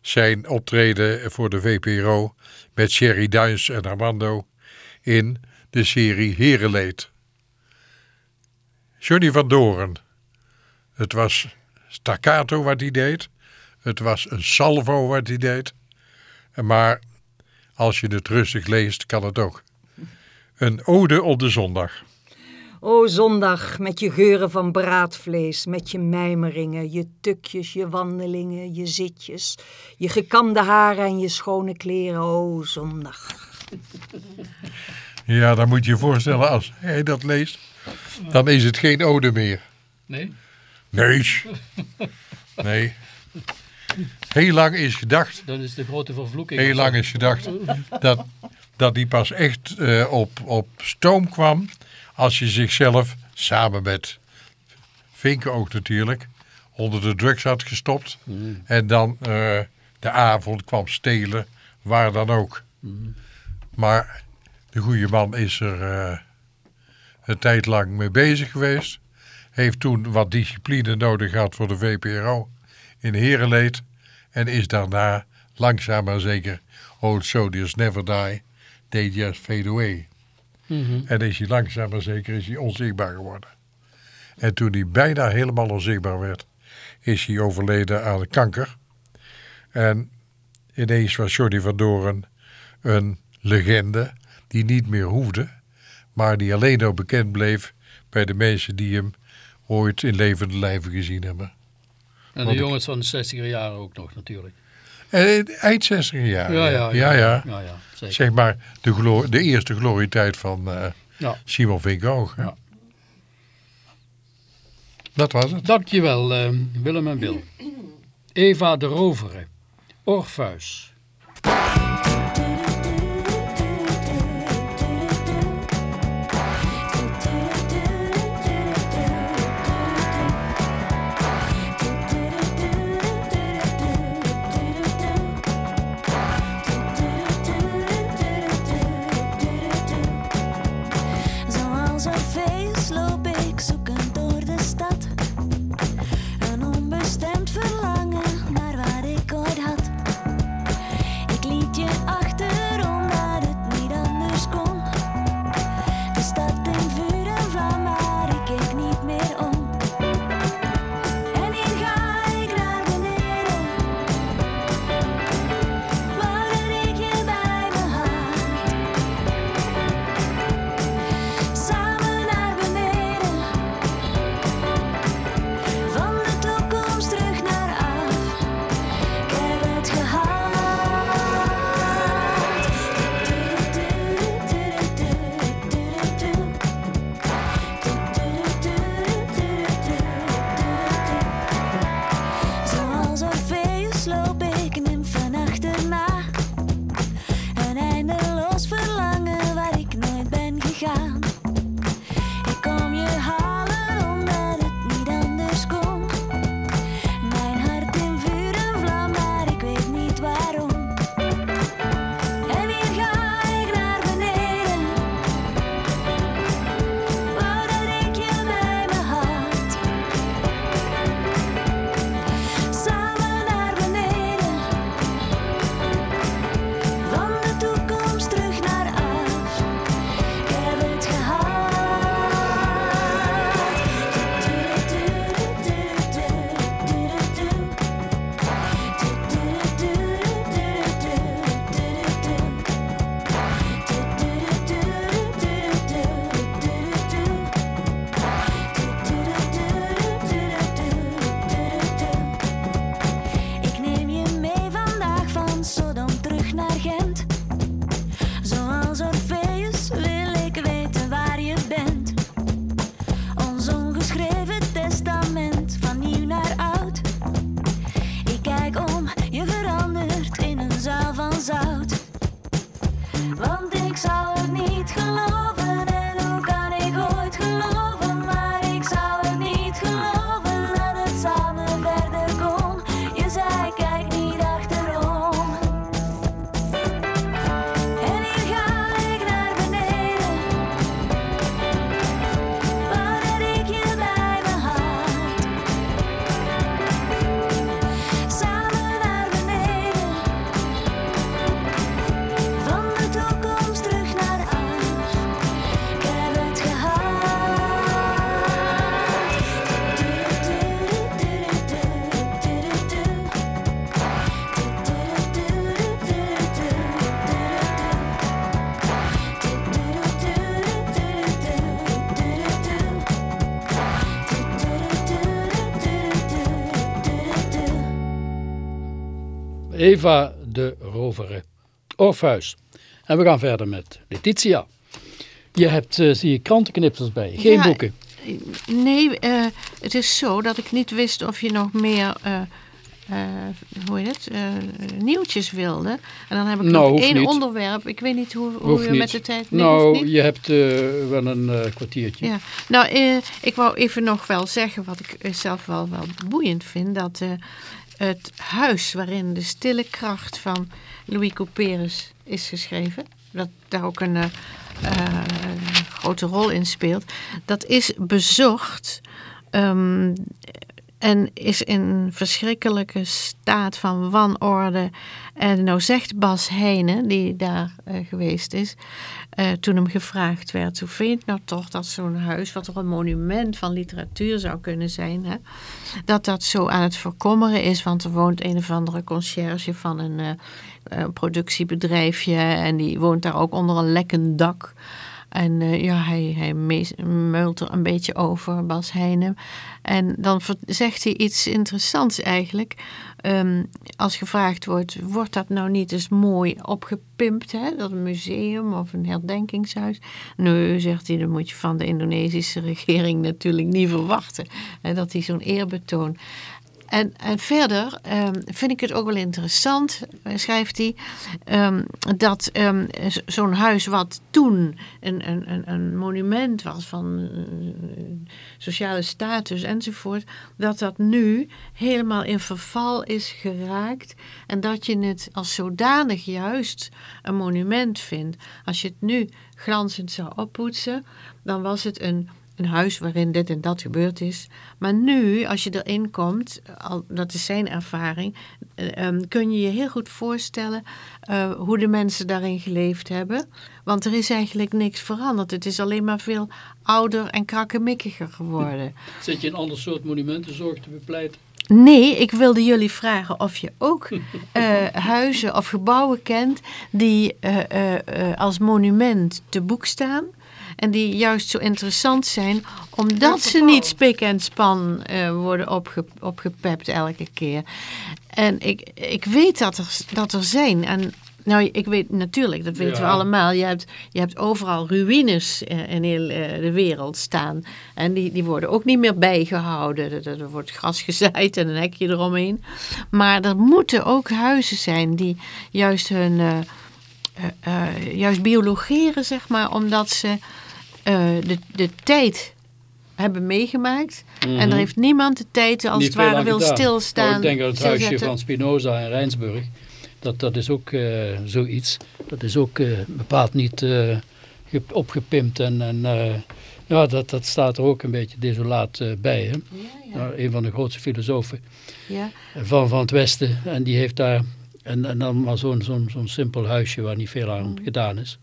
zijn optreden voor de VPRO met Sherry Duins en Armando in de serie Herenleed. Johnny van Doren. Het was staccato wat hij deed. Het was een salvo wat hij deed. Maar als je het rustig leest, kan het ook. Een ode op de zondag. O zondag, met je geuren van braadvlees, met je mijmeringen, je tukjes, je wandelingen, je zitjes, je gekamde haren en je schone kleren. O zondag. Ja, dan moet je je voorstellen als hij dat leest, dan is het geen ode meer. Nee? Nee. Nee. Heel lang is gedacht Dan is de grote vervloeking. Heel lang is gedacht dat, dat die pas echt eh, op, op stoom kwam als je zichzelf samen met Vinken ook natuurlijk onder de drugs had gestopt en dan eh, de avond kwam stelen waar dan ook. Maar de goede man is er eh, een tijd lang mee bezig geweest. Heeft toen wat discipline nodig gehad voor de VPRO in Herenleed. En is daarna langzaam maar zeker Old Soldiers Never Die, They Just Fade Away. Mhm. En is hij langzaam maar zeker is hij onzichtbaar geworden. En toen hij bijna helemaal onzichtbaar werd, is hij overleden aan kanker. En ineens was Jordi van Doren een legende die niet meer hoefde, maar die alleen nog bekend bleef bij de mensen die hem ooit in levende lijven gezien hebben. En de jongens van de 60er jaren ook nog natuurlijk. En eind 60 jaar. Ja, ja, ja. ja. ja. Zeg maar de, glo- de eerste glorietijd van eh, Ja. Simon Vinkoog. Ja. Dat was het. Dankjewel eh, Willem en Wil. Eva de Rovere. Orpheus. Eva de Rovere. Orpheus. En we gaan verder met Letitia. Je hebt, eh, zie je, krantenknipsels bij. Geen Ja, boeken. Nee, eh, het is zo dat ik niet wist of je nog meer, eh, hoe heet het, nieuwtjes wilde. En dan heb ik Nou, nog één niet. onderwerp. Ik weet niet hoe, hoe je niet. met de tijd... Nee, nou, je hebt wel een kwartiertje. Ja, nou, ik wou even nog wel zeggen wat ik zelf wel, wel boeiend vind. Dat het huis waarin de stille kracht van Louis Couperus is geschreven. Dat daar ook een eh, eh, grote rol in speelt. Dat is bezocht ehm, en is in verschrikkelijke staat van wanorde. En nou zegt Bas Heijnen, die daar eh, geweest is, eh, toen hem gevraagd werd, hoe vind je nou toch dat zo'n huis, wat toch een monument van literatuur zou kunnen zijn, hè, dat dat zo aan het verkommeren is, want er woont een of andere conciërge van een eh, productiebedrijfje en die woont daar ook onder een lekkend dak. En eh, ja, hij, hij meult er een beetje over, Bas Heijnen. En dan zegt hij iets interessants eigenlijk. Ehm, als gevraagd wordt, wordt dat nou niet eens mooi opgepimpt, hè? dat museum of een herdenkingshuis? Nee, zegt hij, dat moet je van de Indonesische regering natuurlijk niet verwachten. Hè, dat hij zo'n eerbetoon... En, en verder ehm, vind ik het ook wel interessant, eh, schrijft hij, ehm, dat ehm, zo'n huis wat toen een, een, een, een monument was van eh, sociale status enzovoort, dat dat nu helemaal in verval is geraakt en dat je het als zodanig juist een monument vindt. Als je het nu glanzend zou oppoetsen, dan was het een een huis waarin dit en dat gebeurd is. Maar nu, als je erin komt, al, dat is zijn ervaring, eh, ehm, kun je je heel goed voorstellen eh, hoe de mensen daarin geleefd hebben. Want er is eigenlijk niks veranderd. Het is alleen maar veel ouder en krakkemikkiger geworden. Zit je een ander soort monumentenzorg te bepleiten? Nee, ik wilde jullie vragen of je ook eh, huizen of gebouwen kent die als monument te boek staan. En die juist zo interessant zijn, omdat ze niet spik en span eh, worden opge, opgepept elke keer. En ik, ik weet dat er, dat er zijn. En nou, ik weet natuurlijk, dat weten we allemaal. Je hebt, je hebt overal ruïnes eh, in heel eh, de wereld staan. En die, die worden ook niet meer bijgehouden. Er, er wordt gras gezaaid en een hekje eromheen. Maar er moeten ook huizen zijn die juist hun... juist biologeren, zeg maar, omdat ze de, de tijd hebben meegemaakt. En er heeft niemand de tijd, als Niet het ware, wil gedaan. stilstaan. Ik denk dat het huisje van Spinoza in Rijnsburg, dat, dat is ook eh, zoiets. Dat is ook eh, bepaald niet eh, ge- opgepimpt en, en eh, ja, dat, dat staat er ook een beetje desolaat eh, bij. Hè? Nou, een van de grootste filosofen Ja. van, van het Westen. En die heeft daar, en, en dan maar zo'n zo'n zo'n simpel huisje waar niet veel aan gedaan is.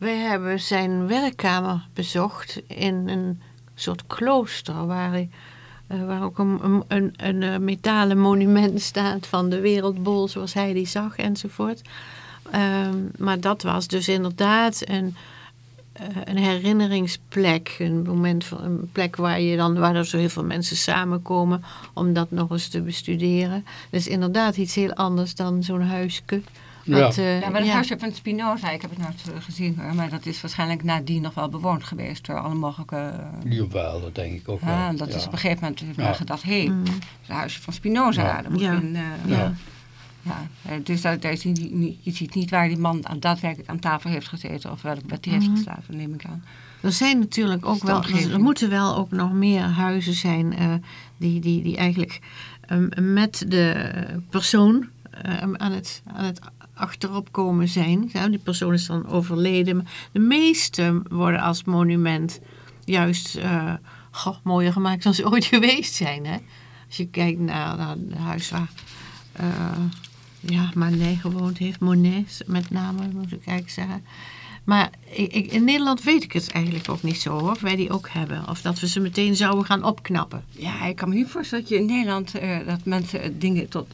Wij hebben zijn werkkamer bezocht in een soort klooster waar, hij, eh, waar ook een, een, een, eh, metalen monument staat van de wereldbol zoals hij die zag enzovoort. Ehm, maar dat was dus inderdaad een, eh, een herinneringsplek, een, moment van, een plek waar, je dan, waar er zo heel veel mensen samenkomen om dat nog eens te bestuderen. Is inderdaad iets heel anders dan zo'n huisje. Wat, Ja. eh, Ja, maar het ja. huisje van Spinoza, ik heb het nooit eh, gezien hoor, maar dat is waarschijnlijk nadien nog wel bewoond geweest door alle mogelijke... eh, Jawel, dat denk ik ook wel. Ja, en dat is op een gegeven moment heeft men Ja. gedacht, hé, Mm. het huisje van Spinoza, Ja. daar moet in, eh, Ja. ja. Ja, eh, dus dat, dat is niet, niet, je ziet niet waar die man aan, daadwerkelijk aan tafel heeft gezeten of welk bed hij heeft geslapen, neem ik aan. Er zijn natuurlijk ook wel, Standgeving. er moeten wel ook nog meer huizen zijn eh, die, die, die eigenlijk ehm, met de persoon ehm, aan, het, aan het achterop komen zijn. Ja, die persoon is dan overleden. De meeste worden als monument juist eh, mooier gemaakt dan ze ooit geweest zijn. Hè? Als je kijkt naar, naar het huis waar eh, ja, gewoond heeft, Monet met name moet ik eigenlijk zeggen. Maar ik, ik- in Nederland weet ik het eigenlijk ook niet zo, of wij die ook hebben. Of dat we ze meteen zouden gaan opknappen. Ja, ik kan me niet voorstellen dat je in Nederland, eh, dat mensen dingen tot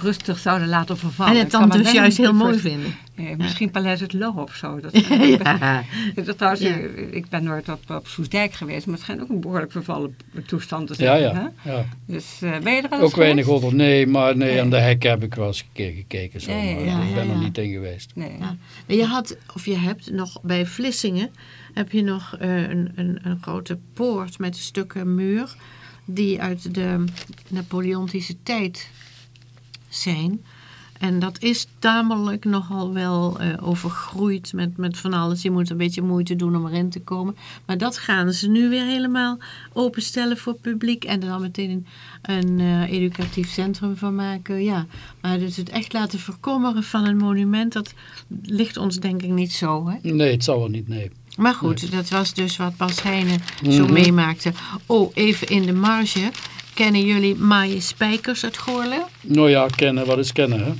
rustig zouden laten vervallen. En het dan dus juist heel mooi vinden. Nee, misschien Paleis het Loo of zo. Dat, Ja. dat, trouwens, Ja. Ik ben nooit op, op Soesdijk geweest, maar het schijnt ook een behoorlijk vervallen toestand te Ja, zijn. ja. hè? ja. Dus eh, ben je er wel eens Ook weinig geweest? onder. Nee, maar nee, Nee. aan de hek heb ik wel eens een keer gekeken. Zo, ja, maar ja, ik ben ja, er niet in geweest. Nee. Je had, of je hebt nog bij Vlissingen, heb je nog eh, een, een, een grote poort met stukken muur die uit de Napoleontische tijd zijn. En dat is tamelijk nogal wel eh, overgroeid met, met van alles. Je moet een beetje moeite doen om erin te komen. Maar dat gaan ze nu weer helemaal openstellen voor het publiek. En er dan meteen een, eh, educatief centrum van maken. Ja. Maar dus het echt laten verkommeren van een monument, dat ligt ons denk ik niet zo. Hè? Nee, het zal wel niet, nee. Maar goed, dat was dus wat Bas Heijnen zo Mhm. meemaakte. Oh, even in de marge. Kennen jullie Maaie Spijkers uit Goorlen Nou ja, kennen, wat is kennen, hè?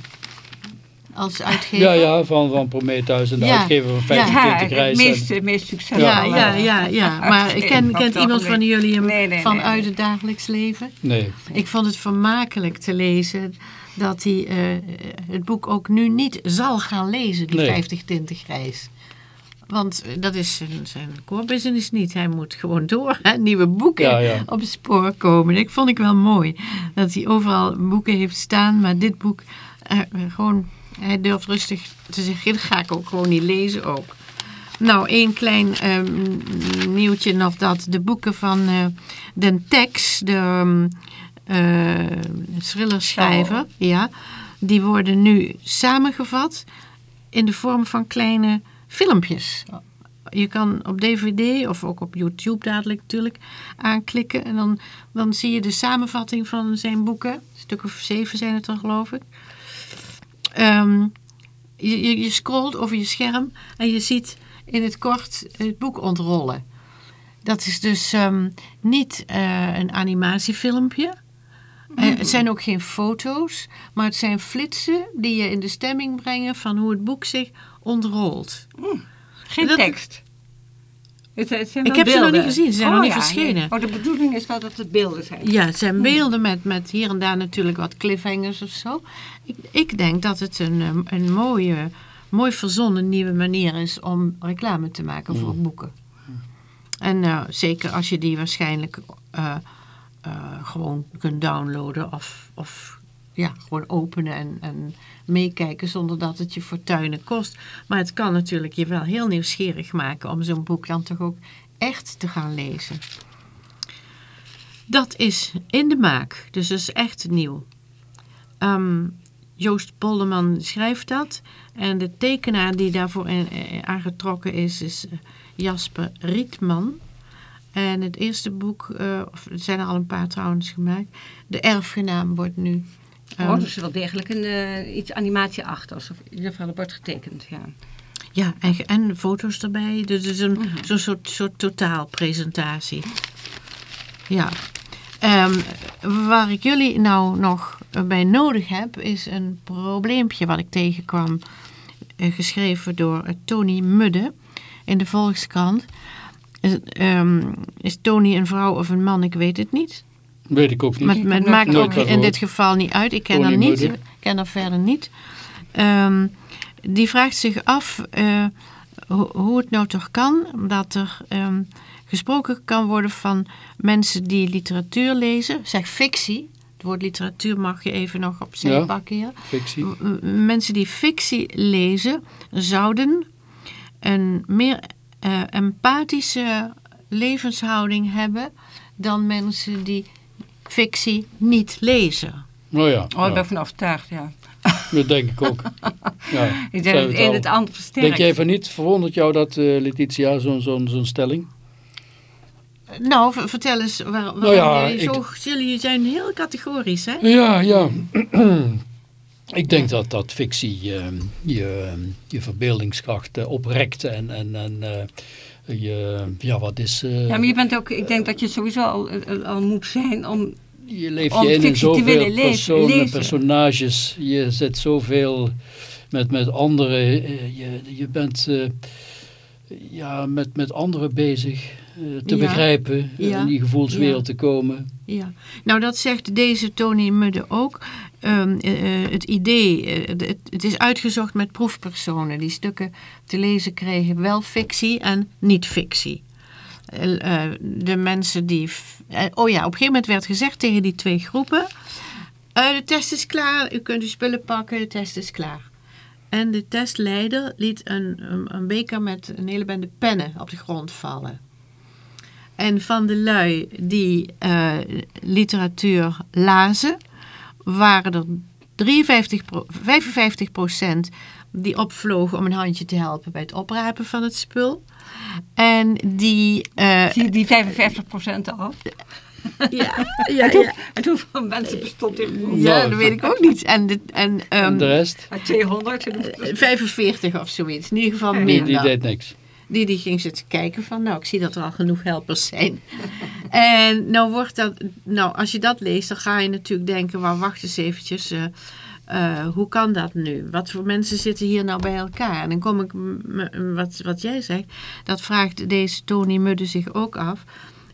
als uitgever? Ja, ja, van, van Prometheus en de Ja. uitgever van Ja, 25 het reizen. meest, het meest succesvol. Ja, ja, ja, ja. Maar Nee, ken, kent iemand van jullie hem Nee, nee, vanuit nee, het dagelijks leven? Nee, Ik vond het vermakelijk te lezen dat hij eh, het boek ook nu niet zal gaan lezen, die Nee. 50 tinten grijs. Want eh, dat is zijn, zijn core business niet. Hij moet gewoon door. Hè? Nieuwe boeken Ja, ja. op het spoor komen. Dat vond ik wel mooi. Dat hij overal boeken heeft staan. Maar dit boek, eh, eh, gewoon, hij durft rustig te zeggen. Dat ga ik ook gewoon niet lezen ook. Nou, één klein ehm, nieuwtje nog. Dat de boeken van eh Den Tex, de eh, thrillerschrijver, ja, die worden nu samengevat in de vorm van kleine filmpjes. Je kan op DVD of ook op YouTube dadelijk natuurlijk aanklikken. En dan, dan zie je de samenvatting van zijn boeken. Een stuk of zeven zijn het er geloof ik. Ehm, je, je, je scrolt over je scherm en je ziet in het kort het boek ontrollen. Dat is dus ehm, niet eh, een animatiefilmpje. Eh, het zijn ook geen foto's, maar het zijn flitsen die je in de stemming brengen van hoe het boek zich ontrolt. Geen Dat- tekst. Het, het zijn Ik heb ze nog niet gezien, ze zijn nog niet ja, verschenen. nee. Oh, de bedoeling is wel dat het beelden zijn. Ja, het zijn beelden met, met hier en daar natuurlijk wat cliffhangers of zo. Ik, ik denk dat het een, ehm, een mooie, mooi verzonnen nieuwe manier is om reclame te maken voor boeken. En eh, zeker als je die waarschijnlijk eh, eh, gewoon kunt downloaden of, of ja, gewoon openen en, en meekijken zonder dat het je fortuinen kost. Maar het kan natuurlijk je wel heel nieuwsgierig maken om zo'n boek dan toch ook echt te gaan lezen. Dat is in de maak, dus dat is echt nieuw. Ehm, Joost Polderman schrijft dat. En de tekenaar die daarvoor in- eh, aangetrokken is, is eh, Jasper Rietman. En het eerste boek, eh, of er zijn er al een paar trouwens gemaakt. De erfgenaam wordt nu... ehm, Oh, er is wel degelijk een, eh, iets animatie achter. Alsof in ieder geval het wordt getekend, ja. Ja, en, en foto's erbij. Dus het is een, Mhm. zo'n soort, soort totaalpresentatie. Ja. Ehm, waar ik jullie nou nog bij nodig heb, is een probleempje wat ik tegenkwam. eh, geschreven door eh, Tony Mudde in de Volkskrant. Is, ehm, is Tony een vrouw of een man? Ik weet het niet. Weet ik ook niet. Maar het maakt nooit ook in gehoord. dit geval niet uit. Ik ken haar niet. Ik ken haar verder niet. Ehm, die vraagt zich af eh, ho- hoe het nou toch kan dat er ehm, gesproken kan worden van mensen die literatuur lezen. Zeg fictie. Het woord literatuur mag je even nog op zijn Ja. pakken hier. Fictie. M- Mensen die fictie lezen zouden een meer eh, empathische levenshouding hebben dan mensen die fictie niet lezen. Nou ja, Oh, ik ja, ben van overtuigd, ja. dat denk ik ook. Ja, Ik denk dat het een het ander versterkt. Denk jij van niet, verwondert jou dat, eh, Letitia, zo'n zo'n zo'n stelling? Nou, vertel eens waar, waarom Nou ja, jullie zo... Jullie zijn heel categorisch, hè? Ja, ja. ik denk dat, dat fictie eh, je, je verbeeldingskracht eh, oprekt en, en, en eh, je, ja, wat is... eh, Ja, maar je bent ook, ik denk dat je sowieso al, al- moet zijn om... je leeft je in in zoveel personen, lezen. personages. Je zit zoveel met, met anderen. eh, Je, je bent eh, ja, met, met anderen bezig. te Ja. begrijpen, Ja. in die gevoelswereld Ja. te komen. Ja, nou dat zegt deze Tony Mudde ook. Ehm, eh, eh, het idee, eh, het, is uitgezocht met proefpersonen die stukken te lezen kregen, wel fictie en niet fictie. De mensen die. oh ja, op een gegeven moment werd gezegd tegen die twee groepen: de test is klaar, u kunt uw spullen pakken, de test is klaar. En de testleider liet een, een, beker met een hele bende pennen op de grond vallen. En van de lui die literatuur lazen, waren er 53 pro- 55 procent die opvlogen om een handje te helpen bij het oprapen van het spul. En die... eh, Zie je die 55 procent al? ja, ja, ja, en hoeveel mensen bestond dit groep? ja, dat weet ik ook niet. En, de, en, En ehm, de rest, Uit 200. en hoeveel- 45 of zoiets. In ieder geval die, minder. die deed niks. Die, die ging zitten kijken van, nou, ik zie dat er al genoeg helpers zijn. en nou wordt dat, nou, als je dat leest, dan ga je natuurlijk denken, maar wacht eens eventjes, eh, eh, hoe kan dat nu? Wat voor mensen zitten hier nou bij elkaar? En dan kom ik, wat, wat jij zegt, dat vraagt deze Tony Mudde zich ook af.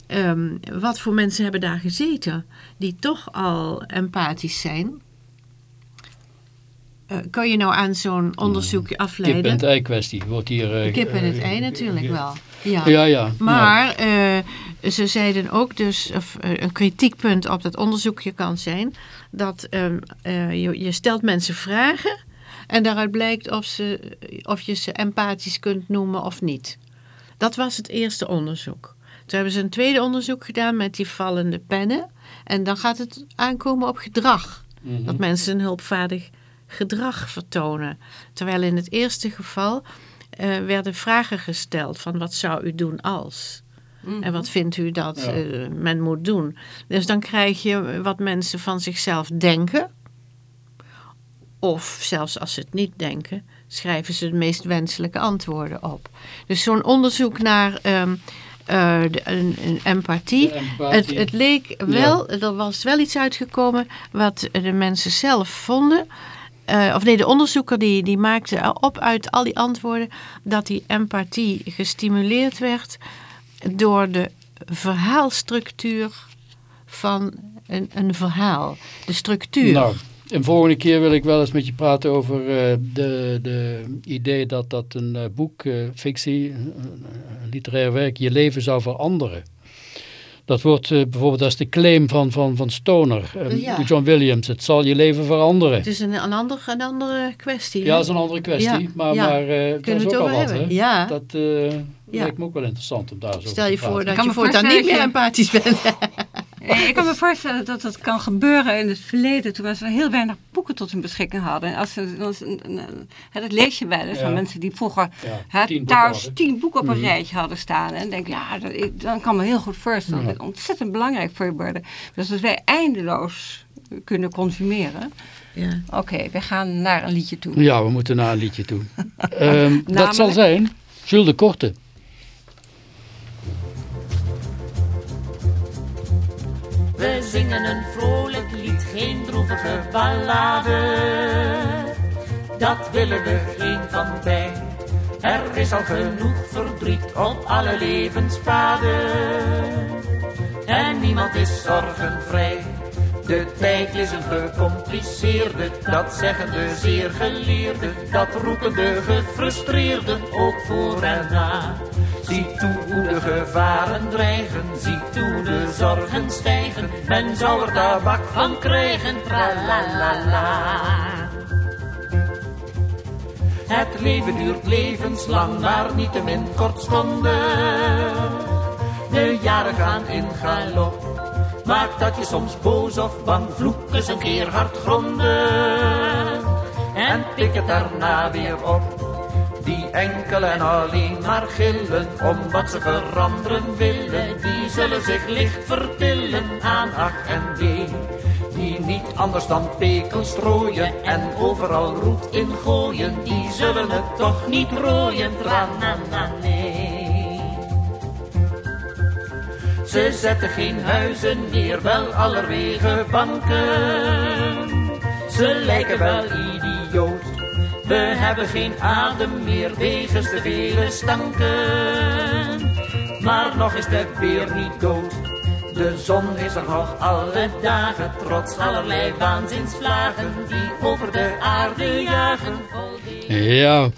Ehm, wat voor mensen hebben daar gezeten die toch al empathisch zijn? Eh, kan je nou aan zo'n onderzoekje Kip en afleiden? het ei kwestie wordt hier... eh, kip en het eh, ei natuurlijk wel. Ja. Ja, ja. Maar ze zeiden ook dus, of, een kritiekpunt op dat onderzoekje kan zijn, dat ehm, eh, je, je stelt mensen vragen en daaruit blijkt of, ze, of je ze empathisch kunt noemen of niet. Dat was het eerste onderzoek. Toen hebben ze een tweede onderzoek gedaan met die vallende pennen. En dan gaat het aankomen op gedrag. Mhm. Dat mensen een hulpvaardig gedrag vertonen. Terwijl in het eerste geval eh, werden vragen gesteld van wat zou u doen als? En wat vindt u dat Ja. eh, men moet doen? Dus dan krijg je wat mensen van zichzelf denken. Of zelfs als ze het niet denken, schrijven ze de meest wenselijke antwoorden op. Dus zo'n onderzoek naar ehm, eh, de, een, een empathie. De empathie. Het, het leek wel, er was wel iets uitgekomen wat de mensen zelf vonden. Eh, of nee, de onderzoeker die, die maakte op uit al die antwoorden dat die empathie gestimuleerd werd door de verhaalstructuur van een, een verhaal. De structuur. Nou, een volgende keer wil ik wel eens met je praten over eh, de, de idee dat, dat een eh, boek, fictie, een literair werk, je leven zou veranderen. Dat wordt eh, bijvoorbeeld als de claim van, van, van Stoner, eh, Ja. John Williams, het zal je leven veranderen. Het is een, een, ander, een andere kwestie. Ja, dat is een andere kwestie, Ja, maar, ja. maar eh, dat Kunnen is we ook het al wat. hebben? Hè? Ja. Dat eh, lijkt me ook wel interessant om daar zo Stel je voor dat je me voortaan niet meer je- empathisch bent. Nee, ik kan me voorstellen dat dat kan gebeuren in het verleden, toen mensen heel weinig boeken tot hun beschikking hadden. En als ze, als dat lees je wel eens Ja. van mensen die vroeger Ja, hè, tien boeken thuis hadden. tien boeken op een Mhm. rijtje hadden staan. En denk ja, dat, ik- dan kan me heel goed voorstellen dat het ontzettend belangrijk voor je worden. Dus dat wij eindeloos kunnen consumeren. Ja. Oké, we gaan naar een liedje toe. Ja, we moeten naar een liedje toe. Ehm, dat zal zijn Jules de Korte. We zingen een vrolijk lied, geen droevige ballade. Dat willen we geen van bij. Er is al genoeg verdriet op alle levenspaden. En niemand is zorgenvrij. De tijd is een gecompliceerde, dat zeggen de zeer geleerden, dat roepen de gefrustreerden ook voor en na. Zie toe hoe de gevaren dreigen, zie toe de zorgen stijgen, men zou er tabak van krijgen, tra la la la. Het leven duurt levenslang, maar niettemin kortstondig. De jaren gaan in galop. Maakt dat je soms boos of bang, vloek eens een keer hard gronden. En pik het daarna weer op. Die enkel en alleen maar gillen om wat ze veranderen willen. Die zullen zich licht vertillen aan ach en wee. Die niet anders dan pekels strooien en overal roet in gooien. Die zullen het toch niet rooien, tra na na nee. Ze zetten geen huizen neer, wel allerwege banken. Ze lijken wel idioot. We hebben geen adem meer wegens de vele stanken. maar nog is de beer niet dood. De zon is er nog alle dagen, trots allerlei waanzinsvlagen die over de aarde jagen. Ja,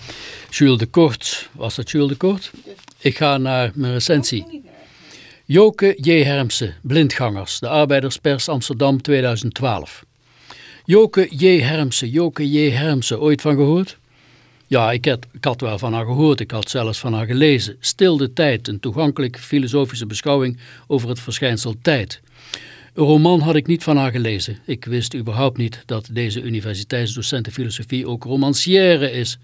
Jules de Kort. Was dat Jules de Kort? Ik ga naar mijn recensie. Joke J. Hermsen, Blindgangers, de Arbeiderspers Amsterdam 2012. Joke J. Hermsen, Joke J. Hermsen, ooit van gehoord? Ja, ik had, wel van haar gehoord, ik had zelfs van haar gelezen. Stil de tijd, een toegankelijke filosofische beschouwing over het verschijnsel tijd. Een roman had ik niet van haar gelezen. Ik wist überhaupt niet dat deze universiteitsdocenten filosofie ook romancière is.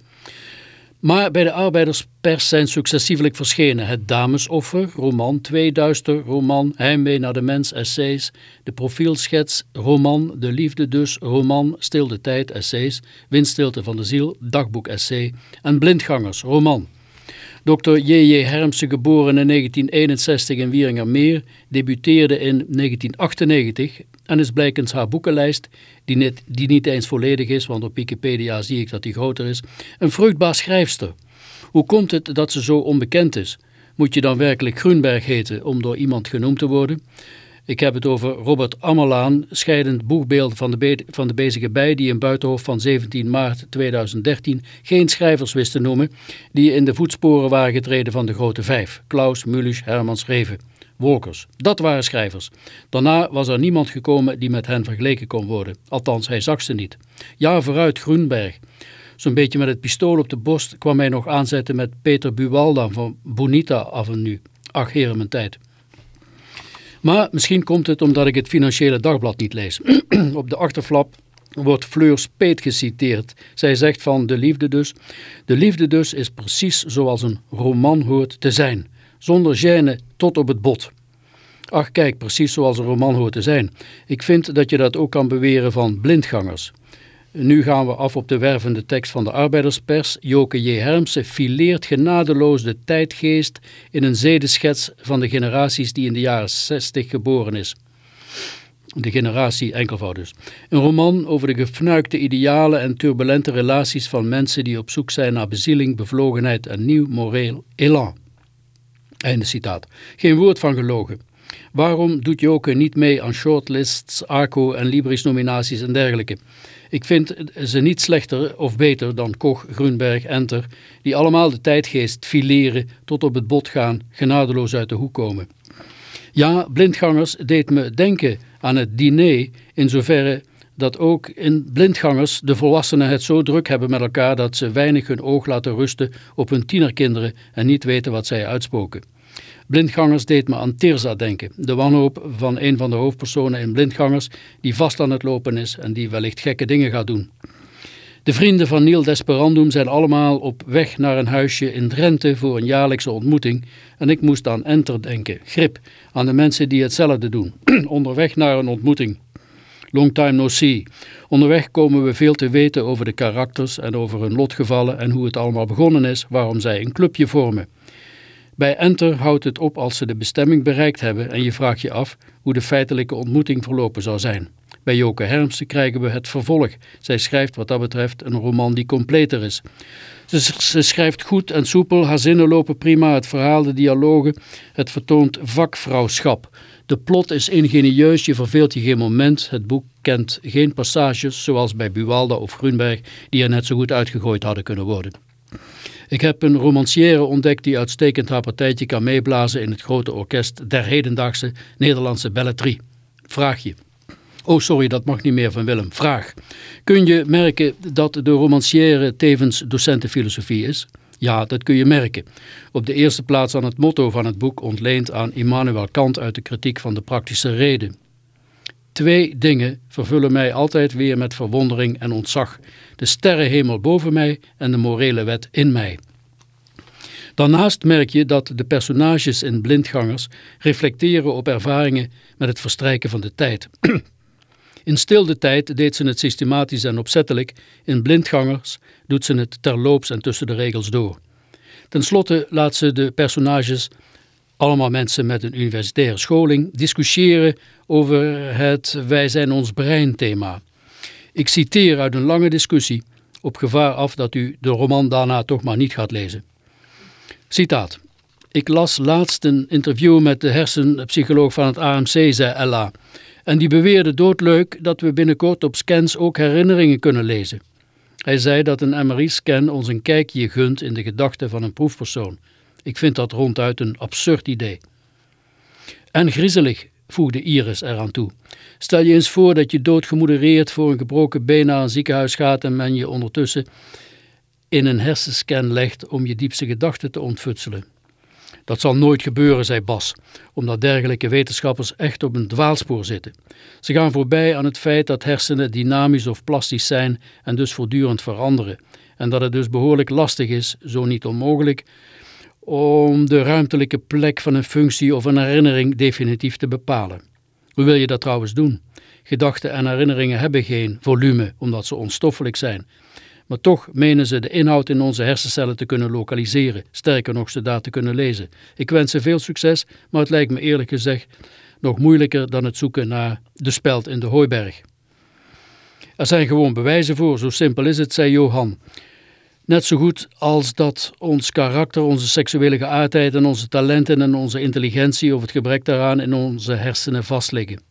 Maar bij de arbeiderspers zijn successievelijk verschenen het Damesoffer, roman, Tweeduister, roman, Heimwee naar de mens, essays, de profielschets, roman, De liefde dus, roman, Stil de tijd, essays, Windstilte van de ziel, dagboek, essay en Blindgangers, roman. Dr. J.J. Hermsen, geboren in 1961 in Wieringermeer, debuteerde in 1998 en is blijkens haar boekenlijst, die, net, die niet eens volledig is, want op Wikipedia zie ik dat die groter is, een vruchtbaar schrijfster. Hoe komt het dat ze zo onbekend is? Moet je dan werkelijk Grunberg heten om door iemand genoemd te worden? Ik heb het over Robert Ammerlaan, scheidend boegbeeld van de, van de bezige bij die in Buitenhof van 17 maart 2013 geen schrijvers wist te noemen die in de voetsporen waren getreden van de grote vijf, Klaus, Mulus, Hermans, Reven. Wolkers. Dat waren schrijvers. Daarna was er niemand gekomen die met hen vergeleken kon worden. Althans, hij zag ze niet. Ja, vooruit Groenberg. Zo'n beetje met het pistool op de borst kwam hij nog aanzetten met Peter Buwalda van Bonita Avenue. Ach, heren mijn tijd. Maar misschien komt het omdat ik het Financiële Dagblad niet lees. op de achterflap wordt Fleur Speet geciteerd. Zij zegt van de liefde dus. De liefde dus is precies zoals een roman hoort te zijn zonder gêne tot op het bot. Ach kijk, precies zoals een roman hoort te zijn. Ik vind dat je dat ook kan beweren van blindgangers. Nu gaan we af op de wervende tekst van de arbeiderspers. Joke J. Hermsen fileert genadeloos de tijdgeest in een zedeschets van de generaties die in de jaren 60 geboren is. De generatie enkelvoud dus. Een roman over de gefnuikte idealen en turbulente relaties van mensen die op zoek zijn naar bezieling, bevlogenheid en nieuw moreel elan. Einde citaat. Geen woord van gelogen. Waarom doet Joke niet mee aan shortlists, ARCO en Libris nominaties en dergelijke? Ik vind ze niet slechter of beter dan Koch, Grunberg, Enter, die allemaal de tijdgeest fileren, tot op het bot gaan, genadeloos uit de hoek komen. Ja, Blindgangers deed me denken aan het diner in zoverre dat ook in blindgangers de volwassenen het zo druk hebben met elkaar dat ze weinig hun oog laten rusten op hun tienerkinderen en niet weten wat zij uitspoken. Blindgangers deed me aan Tirza denken, de wanhoop van een van de hoofdpersonen in Blindgangers die vast aan het lopen is en die wellicht gekke dingen gaat doen. De vrienden van Niel Desperandum zijn allemaal op weg naar een huisje in Drenthe voor een jaarlijkse ontmoeting en ik moest aan Enter denken, grip, aan de mensen die hetzelfde doen, onderweg naar een ontmoeting. Long time no see. Onderweg komen we veel te weten over de karakters en over hun lotgevallen en hoe het allemaal begonnen is, waarom zij een clubje vormen. Bij Enter houdt het op als ze de bestemming bereikt hebben en je vraagt je af hoe de feitelijke ontmoeting verlopen zou zijn. Bij Joke Hermsen krijgen we het vervolg. Zij schrijft wat dat betreft een roman die completer is. Ze, ze, schrijft goed en soepel, haar zinnen lopen prima, het verhaal, de dialogen, het vertoont vakvrouwschap. De plot is ingenieus, je verveelt je geen moment. Het boek kent geen passages, zoals bij Buwalda of Grunberg, die er net zo goed uitgegooid hadden kunnen worden. Ik heb een romancière ontdekt die uitstekend haar partijtje kan meeblazen in het grote orkest der hedendaagse Nederlandse belletrie. Vraag je. Oh sorry, dat mag niet meer van Willem. Vraag. Kun je merken dat de romancière tevens docentenfilosofie is? Ja, dat kun je merken. Op de eerste plaats aan het motto van het boek ontleend aan Immanuel Kant uit de kritiek van de praktische reden. Twee dingen vervullen mij altijd weer met verwondering en ontzag. De sterrenhemel boven mij en de morele wet in mij. Daarnaast merk je dat de personages in Blindgangers reflecteren op ervaringen met het verstrijken van de tijd. In stilde tijd deed ze het systematisch en opzettelijk, in blindgangers doet ze het terloops en tussen de regels door. Ten slotte laat ze de personages, allemaal mensen met een universitaire scholing, discussiëren over het wij zijn ons brein thema. Ik citeer uit een lange discussie, op gevaar af dat u de roman daarna toch maar niet gaat lezen. Citaat. Ik las laatst een interview met de hersenpsycholoog van het AMC, zei Ella. En die beweerde doodleuk dat we binnenkort op scans ook herinneringen kunnen lezen. Hij zei dat een MRI-scan ons een kijkje gunt in de gedachten van een proefpersoon. Ik vind dat ronduit een absurd idee. En griezelig, voegde Iris eraan toe. Stel je eens voor dat je doodgemoedereerd voor een gebroken been naar een ziekenhuis gaat en men je ondertussen in een hersenscan legt om je diepste gedachten te ontfutselen. Dat zal nooit gebeuren, zei Bas, omdat dergelijke wetenschappers echt op een dwaalspoor zitten. Ze gaan voorbij aan het feit dat hersenen dynamisch of plastisch zijn en dus voortdurend veranderen. En dat het dus behoorlijk lastig is, zo niet onmogelijk, om de ruimtelijke plek van een functie of een herinnering definitief te bepalen. Hoe wil je dat trouwens doen? Gedachten en herinneringen hebben geen volume, omdat ze onstoffelijk zijn. Maar toch menen ze de inhoud in onze hersencellen te kunnen lokaliseren, sterker nog ze daar te kunnen lezen. Ik wens ze veel succes, maar het lijkt me eerlijk gezegd nog moeilijker dan het zoeken naar de speld in de hooiberg. Er zijn gewoon bewijzen voor, zo simpel is het, zei Johan. Net zo goed als dat ons karakter, onze seksuele geaardheid en onze talenten en onze intelligentie of het gebrek daaraan in onze hersenen vastliggen.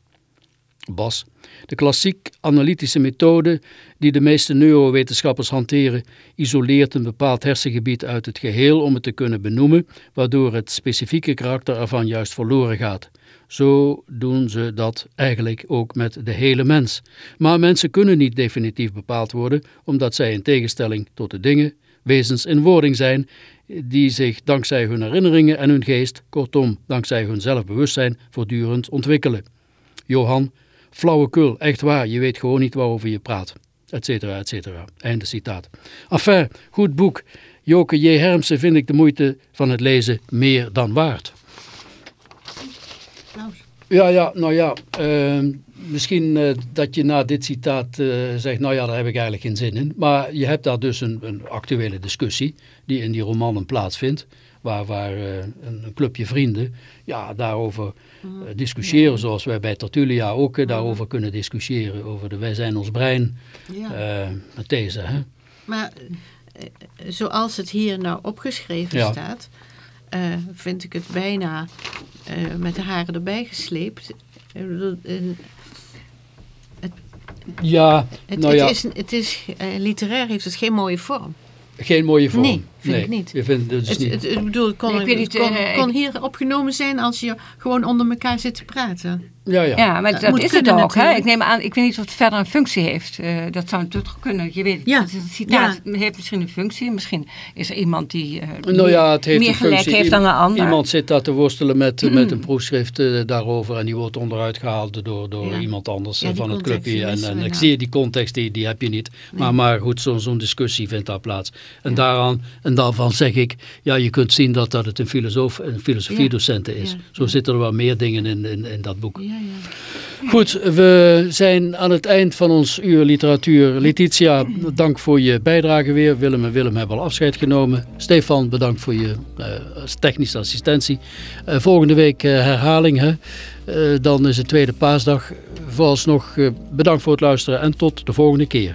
Bas, de klassiek analytische methode die de meeste neurowetenschappers hanteren, isoleert een bepaald hersengebied uit het geheel om het te kunnen benoemen, waardoor het specifieke karakter ervan juist verloren gaat. Zo doen ze dat eigenlijk ook met de hele mens. Maar mensen kunnen niet definitief bepaald worden, omdat zij in tegenstelling tot de dingen, wezens in wording zijn, die zich dankzij hun herinneringen en hun geest, kortom dankzij hun zelfbewustzijn, voortdurend ontwikkelen. Johan, flauwekul, echt waar, je weet gewoon niet waarover je praat. Etcetera, etcetera. Einde citaat. Enfin, goed boek. Joke J. Hermsen vind ik de moeite van het lezen meer dan waard. Ja, ja, nou ja, uh, misschien uh, dat je na dit citaat uh, zegt, nou ja, daar heb ik eigenlijk geen zin in. Maar je hebt daar dus een, een actuele discussie die in die romanen plaatsvindt. Waar, waar een, een, clubje vrienden ja, daarover discussiëren, zoals wij bij Tertulia ook daarover kunnen discussiëren. Over de wij zijn ons brein, ja. met deze. Hè? Maar zoals het hier nou opgeschreven ja. staat, vind ik het bijna uh, met de haren erbij gesleept. Uh, het, ja, het, nou het ja. Is, het is, literair heeft het geen mooie vorm. Geen mooie vorm? Nee, vind nee. ik niet. Je vindt het dus het, niet. Het, het, bedoel, het kon, Nee, ik weet het niet, kon, eh, kon ik- hier opgenomen zijn als je gewoon onder elkaar zit te praten. Ja, ja. Ja, maar Dat dat moet is het kunnen ook. Hè? Ik neem aan, ik weet niet of het verder een functie heeft. Eh, dat zou natuurlijk kunnen. Je weet, Ja. het citaat heeft misschien een functie. Misschien is er iemand die eh, Nou ja, het heeft meer een gelijk functie. heeft dan een ander. Iemand zit daar te worstelen met, met een proefschrift daarover en die wordt onderuit gehaald door, door Ja. iemand anders van het clubje. En, en ik zie die context, die, die heb je niet. Maar, maar goed, zo- zo'n discussie vindt daar plaats. En, daaraan, en daarvan zeg ik, ja, je kunt zien dat, dat het een, filosoof, een filosofiedocent is. Zo zitten er wel meer dingen in, in, in dat boek. Ja, ja. Goed, we zijn aan het eind van ons uur literatuur. Letitia, dank voor je bijdrage weer. Willem en Willem hebben al afscheid genomen. Stefan, bedankt voor je eh, technische assistentie. Eh, volgende week eh, herhaling, hè? Dan is het tweede paasdag. Vooralsnog bedankt voor het luisteren en tot de volgende keer.